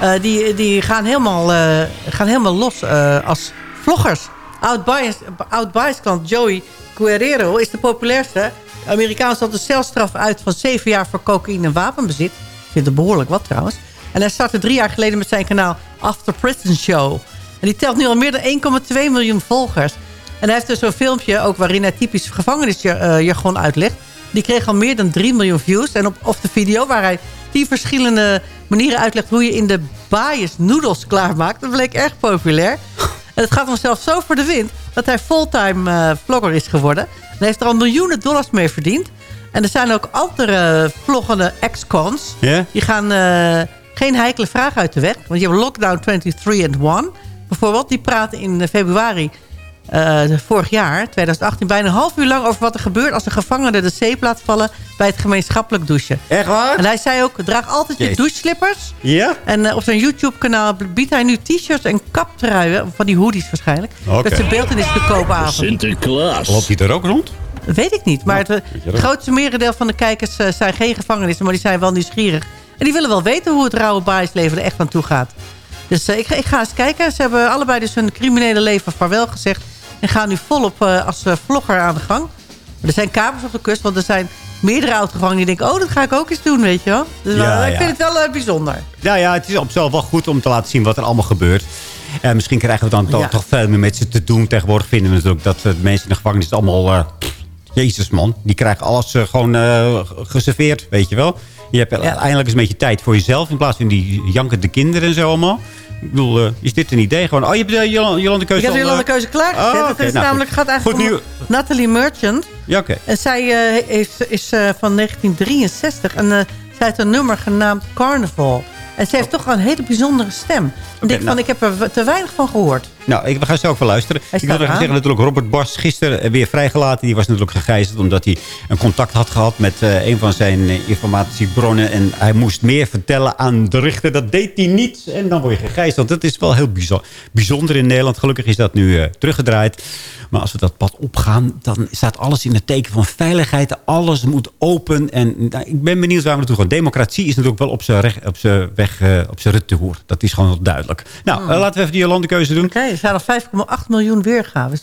eh, die, die gaan, helemaal, eh, gaan helemaal los eh, als vloggers. Oud-bias- Oud-biasklant Joey Guerrero is de populairste. De Amerikaan stond een celstraf uit van zeven jaar voor cocaïne en wapenbezit. Ik vind het behoorlijk wat trouwens. En hij startte drie jaar geleden met zijn kanaal After Prison Show. En die telt nu al meer dan 1,2 miljoen volgers. En hij heeft dus zo'n filmpje ook waarin hij typisch gevangenisjargon uitlegt. Die kreeg al meer dan 3 miljoen views. En op, op de video waar hij tien verschillende manieren uitlegt... hoe je in de bias noedels klaarmaakt. Dat bleek erg populair. En het gaat hem zelfs zo voor de wind... dat hij fulltime eh, vlogger is geworden. En hij heeft er al miljoenen dollars mee verdiend. En er zijn ook andere vloggende ex-cons. Ja? Die gaan eh, geen heikele vragen uit de weg. Want je hebt Lockdown 23 and 1 bijvoorbeeld. Die praten in eh, februari eh, vorig jaar, 2018, bijna een half uur lang over wat er gebeurt als een gevangene de zeep laat vallen bij het gemeenschappelijk douchen. Echt waar? En hij zei ook, draag altijd je doucheslippers. Ja? En eh, op zijn YouTube-kanaal biedt hij nu t-shirts en kaptruien, van die hoodies waarschijnlijk. Oké. Dat zijn beeldenis te koop avond. Sinterklaas. Loopt hij er ook rond? Weet ik niet. Maar het, eh, het grootste merendeel van de kijkers zijn geen gevangenissen, maar die zijn wel nieuwsgierig. En die willen wel weten hoe het rauwe baasleven er echt aan toe gaat. Dus ik, ga- ik ga eens kijken. Ze hebben allebei dus hun criminele leven vaarwel gezegd. En gaan nu volop eh, als eh, vlogger aan de gang. Er zijn kamers op de kust, want er zijn meerdere oud-gevangenen die denken... oh, dat ga ik ook eens doen, weet je wel. Dus wel, Ja, ik ja. vind het wel eh, bijzonder. Nou ja, het is op zichzelf wel goed om te laten zien wat er allemaal gebeurt. En misschien krijgen we dan toch, Ja. toch veel meer met ze te doen. Tegenwoordig vinden we natuurlijk dat eh, de mensen in de gevangenis allemaal... eh, Jezus man, die krijgen alles eh, gewoon eh, geserveerd, weet je wel. Je hebt eindelijk eens een beetje tijd voor jezelf... in plaats van die jankende kinderen en zo allemaal. Ik bedoel, eh, is dit een idee? Gewoon, oh, je hebt de Jol- Jolande Keuze Ik heb de Jolande eh, keuze klaargezet. Oh, het is nou, namelijk, goed. gaat eigenlijk Goed om Natalie Merchant. Ja, oké. En zij eh, is eh, van 1963 en eh, zij heeft een nummer genaamd Carnival. En ze heeft toch wel een hele bijzondere stem. Ik denk nou. van, ik heb er te weinig van gehoord. Nou, ik, we gaan zo wel luisteren. Ik wil nog zeggen natuurlijk Robert Bas gisteren eh, weer vrijgelaten. Die was natuurlijk gegijzeld omdat hij een contact had gehad met eh, een van zijn eh, informatiebronnen. En hij moest meer vertellen aan de richter. Dat deed hij niet. En dan word je gegijzeld. Dat is wel heel bijzo- bijzonder in Nederland. Gelukkig is dat nu teruggedraaid. Maar als we dat pad opgaan, dan staat alles in het teken van veiligheid. Alles moet open. En nou, ik ben benieuwd waar we naartoe gaan. Democratie is natuurlijk wel op zijn recht- op zijn weg, op zijn retour. Dat is gewoon wel duidelijk. Nou, eh, laten we even die landenkeuze doen. Oké, er zijn al 5,8 miljoen weergaven. Is?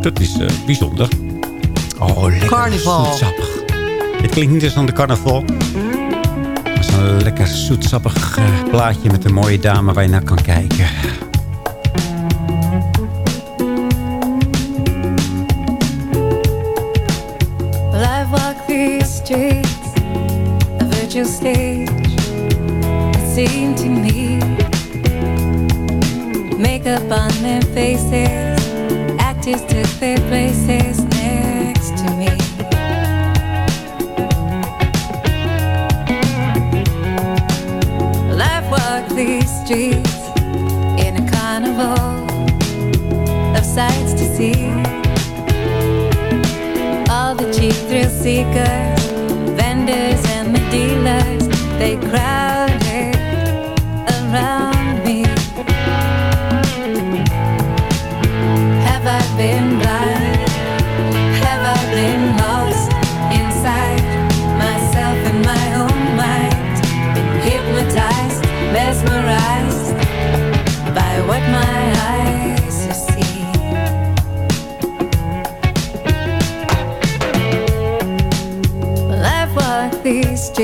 Dat is eh, bijzonder. Oh, lekker Carnival. zoetsappig. Het klinkt niet als aan de carnaval. Het is een lekker zoetsappig eh, plaatje met een mooie dame waar je naar kan kijken. Well, I've walked these streets, a virtual stage. It seemed to me, makeup on their faces, actors took their places next to me. Well, I've walked these streets in a carnival of sights to see all the cheap thrill seekers, vendors and the dealers, they crowded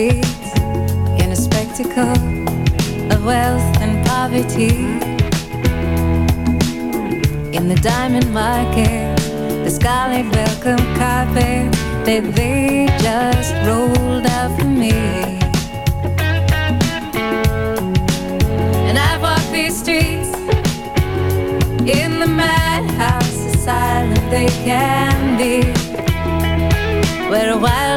in a spectacle of wealth and poverty. In the diamond market, the scarlet welcome carpet that they just rolled out for me. And I've walked these streets in the madhouse, asylum they can be. Where a wild-eyed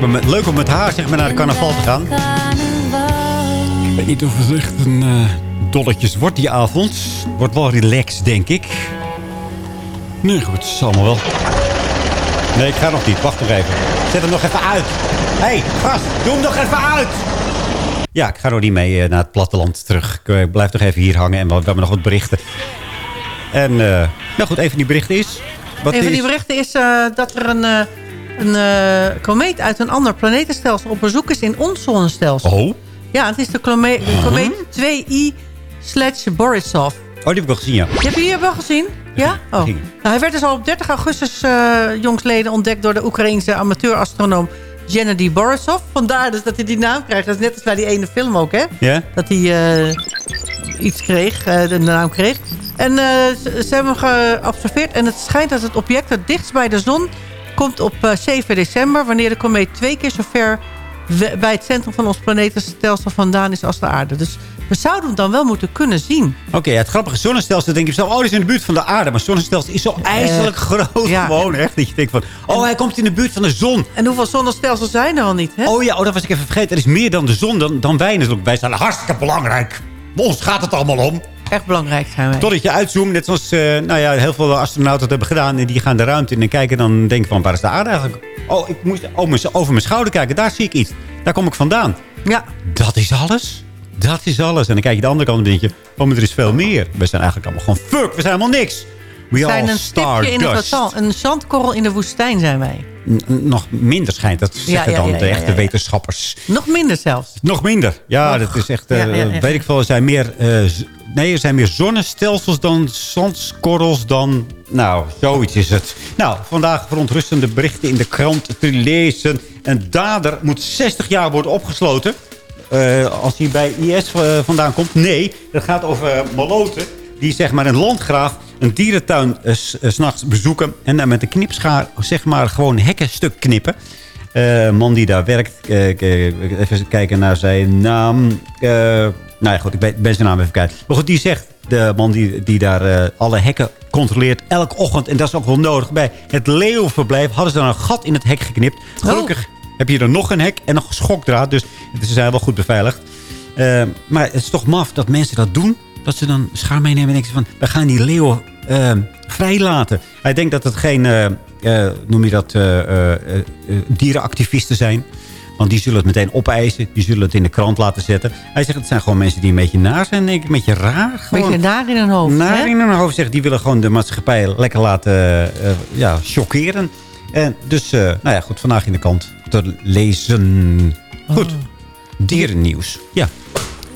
lijkt me met- leuk om met haar zeg maar, naar de carnaval te gaan. Ik weet niet of het echt een eh dolletjes wordt die avond. Wordt wel relaxed, denk ik. Nee, goed, het is allemaal wel. Nee, ik ga nog niet. Wacht nog even. Zet hem nog even uit. Hé, hey, gast, doe hem nog even uit. Ja, ik ga nog niet mee eh, naar het platteland terug. Ik eh, blijf nog even hier hangen en we, we hebben nog wat berichten. En, eh nou goed, een van die berichten is... Wat een van die berichten is eh, dat er een, eh, een eh, komeet uit een ander planetenstelsel op bezoek is in ons zonnestelsel. Oh? Ja, het is de de komeet 2i slash Borisov. Oh, die heb ik wel gezien, ja. Heb je hier wel gezien? Ja? Oh. Nou, hij werd dus al op 30 augustus eh jongsleden ontdekt door de Oekraïense amateurastronoom Gennady Borisov. Vandaar dus dat hij die naam krijgt. Dat is net als bij die ene film ook, hè? Ja? Dat hij eh, iets kreeg, eh, de naam kreeg. En ze, ze hebben hem geobserveerd. En het schijnt dat het object het dichtst bij de zon komt op eh, 7 december... wanneer de komeet twee keer zo ver bij het centrum van ons planetenstelsel vandaan is als de aarde. Dus we zouden hem dan wel moeten kunnen zien. Oké, het grappige zonnestelsel denk je zo, oh, die is in de buurt van de aarde. Maar het zonnestelsel is zo ijzerlijk groot ja. gewoon, echt. Dat je denkt van, oh, hij komt in de buurt van de zon. En hoeveel zonnestelsels zijn er al niet, hè? Oh ja, oh, dat was ik even vergeten. Er is meer dan de zon, dan, dan wij natuurlijk. Wij zijn hartstikke belangrijk. Bij ons gaat het allemaal om. Echt belangrijk zijn wij. Totdat je uitzoomt, net zoals eh, nou ja, heel veel astronauten dat hebben gedaan. En die gaan de ruimte in en kijken dan denken van, waar is de aarde eigenlijk? Oh, ik moest over mijn, over mijn schouder kijken, daar zie ik iets. Daar kom ik vandaan. Ja. Dat is alles? Dat is alles. En dan kijk je de andere kant en denk je, oh, maar er is veel meer. We zijn eigenlijk allemaal gewoon fuck, we zijn helemaal niks. We zijn een stipje in het. Een zandkorrel in de woestijn zijn wij. N- nog minder schijnt. Dat zeggen ja, dan ja, de echte wetenschappers. Nog minder zelfs. Nog minder. Ja, dat is echt... ja. Weet ik veel. Er zijn meer... eh, nee, er zijn meer zonnestelsels dan zandskorrels dan... Nou, zoiets is het. Nou, vandaag verontrustende berichten in de krant te lezen. Een dader moet 60 jaar worden opgesloten. Eh, als hij bij IS vandaan komt. Nee, dat gaat over maloten. Die zeg maar een landgraaf een dierentuin eh, s- eh, s'nachts bezoeken. En daar met een knipschaar zeg maar gewoon hekken stuk knippen. Eh, Een man die daar werkt. eh, even kijken naar zijn naam. Eh, nou ja, goed, ik ben, ben zijn naam even kwijt. Maar goed, die zegt, de man die, die daar eh, alle hekken controleert elke ochtend... en dat is ook wel nodig. Bij het leeuwverblijf hadden ze dan een gat in het hek geknipt. Gelukkig heb je er nog een hek en nog schokdraad. Dus ze zijn wel goed beveiligd. Eh, maar het is toch maf dat mensen dat doen. Dat ze dan schaar meenemen en denken van... we gaan die leeuwen eh, vrijlaten. Hij denkt dat het geen, eh, eh, noem je dat, eh, dierenactivisten zijn. Want die zullen het meteen opeisen. Die zullen het in de krant laten zetten. Hij zegt het zijn gewoon mensen die een beetje naar zijn. Denk ik, een beetje raar. Gewoon. Beetje naar in hun hoofd. Naar hè? in hun hoofd zegt. Die willen gewoon de maatschappij lekker laten eh, ja, chockeren. En dus, nou ja, goed. Vandaag in de kant te lezen. Goed. Dierennieuws. Ja.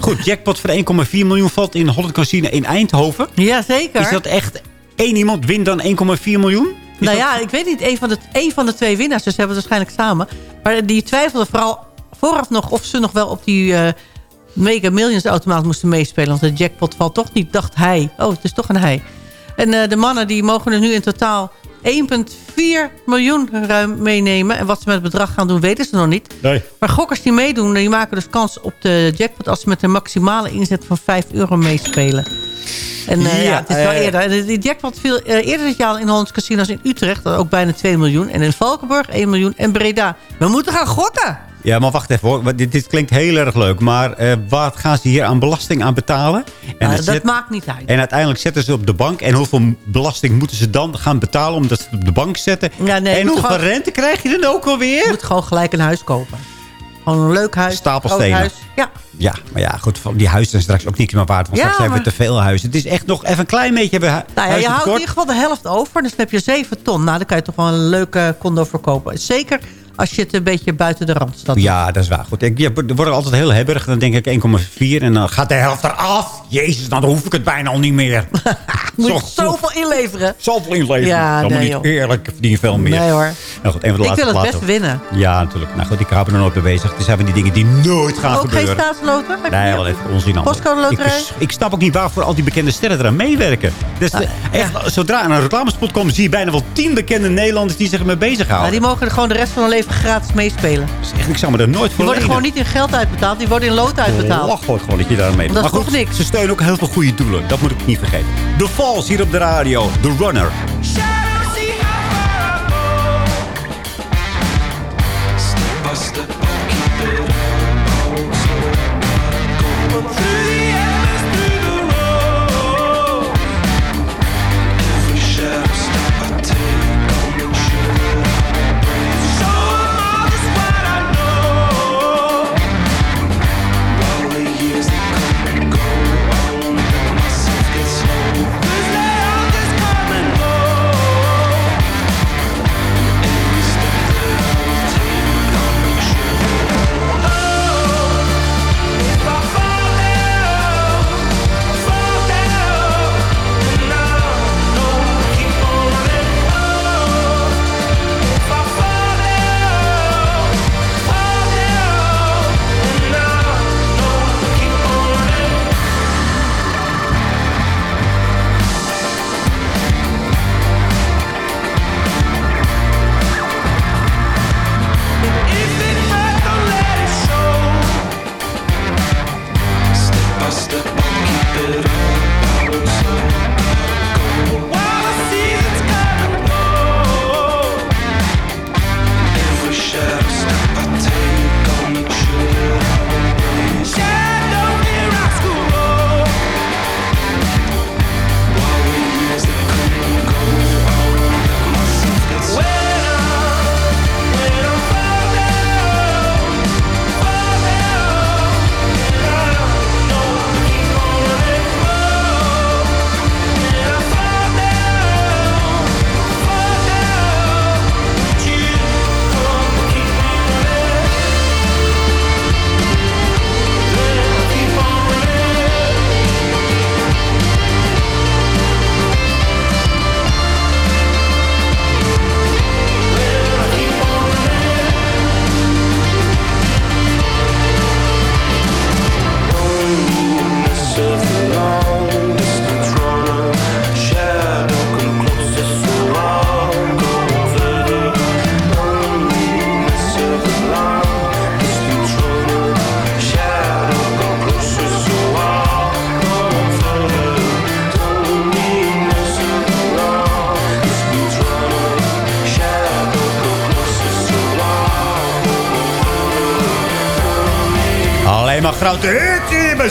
Goed, jackpot voor 1,4 miljoen valt in Holland Casino in Eindhoven. Jazeker. Is dat echt één iemand wint dan 1,4 miljoen? Is nou dat- ja, ik weet niet. Een van, de, een van de twee winnaars, dus ze hebben het waarschijnlijk samen. Maar die twijfelde vooral vooraf nog of ze nog wel op die eh, Mega Millions automaat moesten meespelen. Want de jackpot valt toch niet, dacht hij. Oh, het is toch een hij. En eh, de mannen die mogen er nu in totaal 1,4 miljoen ruim meenemen. En wat ze met het bedrag gaan doen, weten ze nog niet. Nee. Maar gokkers die meedoen, die maken dus kans op de jackpot... als ze met een maximale inzet van 5 euro meespelen. En eh, ja, Ja, het is wel eh, eerder. En De jackpot viel eh, eerder dit jaar in Hollands casinos in Utrecht. dat Ook bijna 2 miljoen. En in Valkenburg 1 miljoen. En Breda. We moeten gaan gokken. Ja, maar wacht even hoor. Dit, dit klinkt heel erg leuk. Maar eh, wat gaan ze hier aan belasting aan betalen? En, Nou, dat zet- maakt niet uit. en uiteindelijk zetten ze op de bank. En hoeveel belasting moeten ze dan gaan betalen omdat ze het op de bank zetten? Ja, nee, je en hoeveel gewoon- rente krijg je dan ook alweer? Je moet gewoon gelijk een huis kopen. Gewoon een leuk huis. Stapelstenen. Huis. Ja. Ja, maar ja, goed. Die huizen zijn straks ook niks meer waard. Want Ja, straks hebben we te veel huizen. Het is echt nog even een klein beetje hebben Nou ja, je houdt in ieder geval de helft over. Dus dan heb je 7 ton. Nou, dan kan je toch wel een leuke condo verkopen. Zeker als je het een beetje buiten de randstad doet. Ja, dat is waar. Goed. Ik, ja, er worden altijd heel hebberig. Dan denk ik 1,4 en dan gaat de helft eraf. Jezus, dan hoef ik het bijna al niet meer. <laughs> Moet je Zo- zoveel inleveren. Zoveel inleveren. Ja, nee, niet eerlijk. Verdien veel meer. Nee hoor. Nou goed, een van de Ik wil het best winnen. Ja, natuurlijk. Nou goed, ik hou er nooit mee bezig. Het zijn van die dingen die nooit gaan Ook geen gebeuren. staatsloten? Nee, wel even onzin allemaal. Ik, ik snap ook niet waarvoor al die bekende sterren eraan meewerken. Dus Nou, de- echt, Zodra een reclamespot komt, zie je bijna wel tien bekende Nederlanders die zich ermee Nou, bezighouden. die mogen er gewoon de rest van hun leven gratis meespelen. Dus echt, ik zou me er nooit Die voor worden lenen. gewoon niet in geld uitbetaald. Die worden in lood uitbetaald. Lach gewoon gewoon dat je daar aan meedoet. Dat is maar goed, toch niks? ze steunen ook heel veel goede doelen. Dat moet ik niet vergeten. The Falls hier op de radio. The Runner.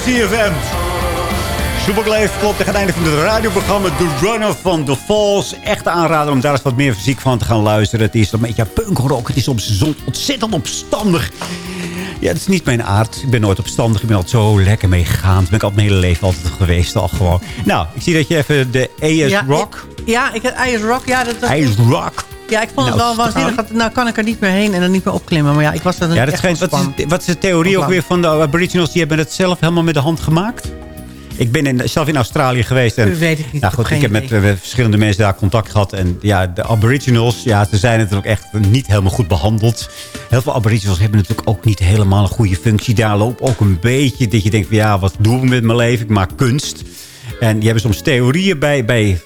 CFM. Supergleef klopt tegen het einde van het radioprogramma The Runner van The Falls. Echt aanraden om daar eens wat meer fysiek van te gaan luisteren. Het is een beetje punkrock. Het is op zon ontzettend opstandig. Ja, het is niet mijn aard. Ik ben nooit opstandig. Ik ben altijd zo lekker meegegaan. Dat ben ik al mijn hele leven altijd geweest al gewoon. Nou, ik zie dat je even de AS Ja, Rock... Ja, ik heb IS Rock. Ja, dat, dat, AS Rock. Ja, ik vond het Nou, wel waanzinnig. Dat, nou kan ik er niet meer heen en dan niet meer opklimmen. Maar ja, ik was er Ja, dat echt schijnt, wat, is, wat is de theorie ook weer van de aboriginals? Die hebben het zelf helemaal met de hand gemaakt? Ik ben in, zelf in Australië geweest. En, Dat weet ik niet, heb goed, ik heb met verschillende mensen daar contact gehad. En ja, de aboriginals, ja, ze zijn natuurlijk echt niet helemaal goed behandeld. Heel veel aboriginals hebben natuurlijk ook niet helemaal een goede functie. Daar loopt ook een beetje dat je denkt, van, ja, wat doen we met mijn leven? Ik maak kunst. En die hebben soms theorieën bij, bij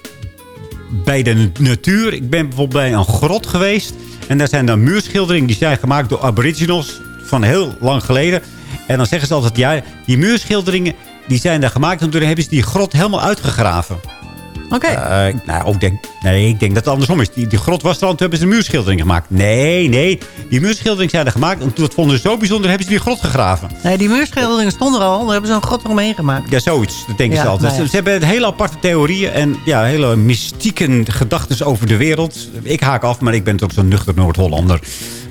bij de natuur. Ik ben bijvoorbeeld bij een grot geweest. En daar zijn dan muurschilderingen die zijn gemaakt door aboriginals van heel lang geleden. En dan zeggen ze altijd, ja, die muurschilderingen die zijn daar gemaakt. En toen hebben ze die grot helemaal uitgegraven. Oké. Eh, nou, ook denk, nee, ik denk dat het andersom is. Die, die grot was er al, toen hebben ze een muurschildering gemaakt. Nee, nee. Die muurschilderingen zijn er gemaakt. En toen dat vonden ze zo bijzonder, hebben ze die grot gegraven. Nee, die muurschilderingen stonden er al. Daar hebben ze een grot eromheen gemaakt. Ja, zoiets. Dat denken Ja, ze altijd. nou ja. Ze, hebben hele aparte theorieën en ja, hele mystieke gedachten over de wereld. Ik haak af, maar ik ben ook zo'n nuchter Noord-Hollander.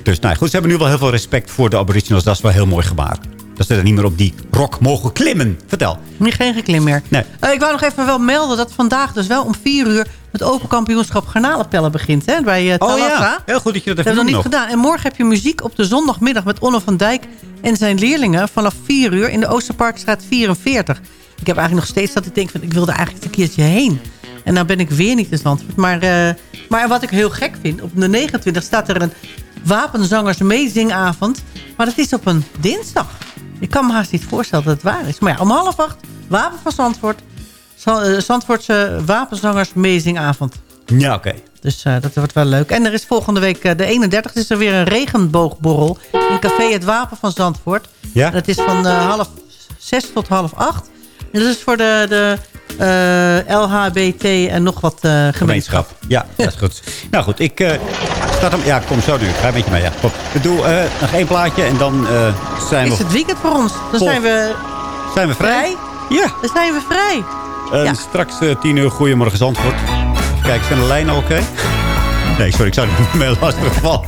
Dus nou goed, ze hebben nu wel heel veel respect voor de aboriginals. Dat is wel heel mooi gebaar. Dat ze er niet meer op die rock mogen klimmen. Vertel. Nu geen geklim meer. Nee. Eh, ik wou nog even wel melden dat vandaag dus wel om vier uur... het Open Kampioenschap Garnalenpellen begint. Hè, bij uh, Oh ja, heel goed dat je dat Dat even hebben we nog niet gedaan. En morgen heb je muziek op de zondagmiddag met Onno van Dijk en zijn leerlingen vanaf 4 uur in de Oosterparkstraat 44. Ik heb eigenlijk nog steeds dat ik denk van ik wilde eigenlijk een keertje heen. En nou ben ik weer niet in Zandvoort. Maar, eh, maar wat ik heel gek vind, op de 29 staat er een wapenzangers meezingavond. Maar dat is op een dinsdag. Ik kan me haast niet voorstellen dat het waar is. Maar ja, om half acht, Wapen van Zandvoort. Za- eh, Zandvoortse wapenzangers meezingavond. Ja, oké. Dus eh, dat wordt wel leuk. En er is volgende week, eh, de 31 is er weer een regenboogborrel. In café Het Wapen van Zandvoort. Ja? Dat is van half zes tot half acht. En dat is voor de, de LHBT en nog wat gemeenschap. Gemeenschap. Ja, dat is goed. <laughs> Nou goed, ik start hem. Ja, kom zo nu. Ga een beetje mee. Ja. Ik doe eh, nog één plaatje en dan eh, zijn we... Is het weekend voor ons? Dan Vol- zijn we Zijn we vrij? vrij. Ja. Dan zijn we vrij. En Ja. straks eh, 10 uur Goedemorgen Zandvoort. Kijken, zijn de lijnen oké? Nee, sorry, ik zou niet meer lastig vallen.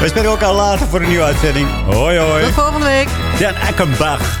We spelen ook al later voor een nieuwe uitzending. Hoi, hoi. Tot volgende week. Dan Eckenbach.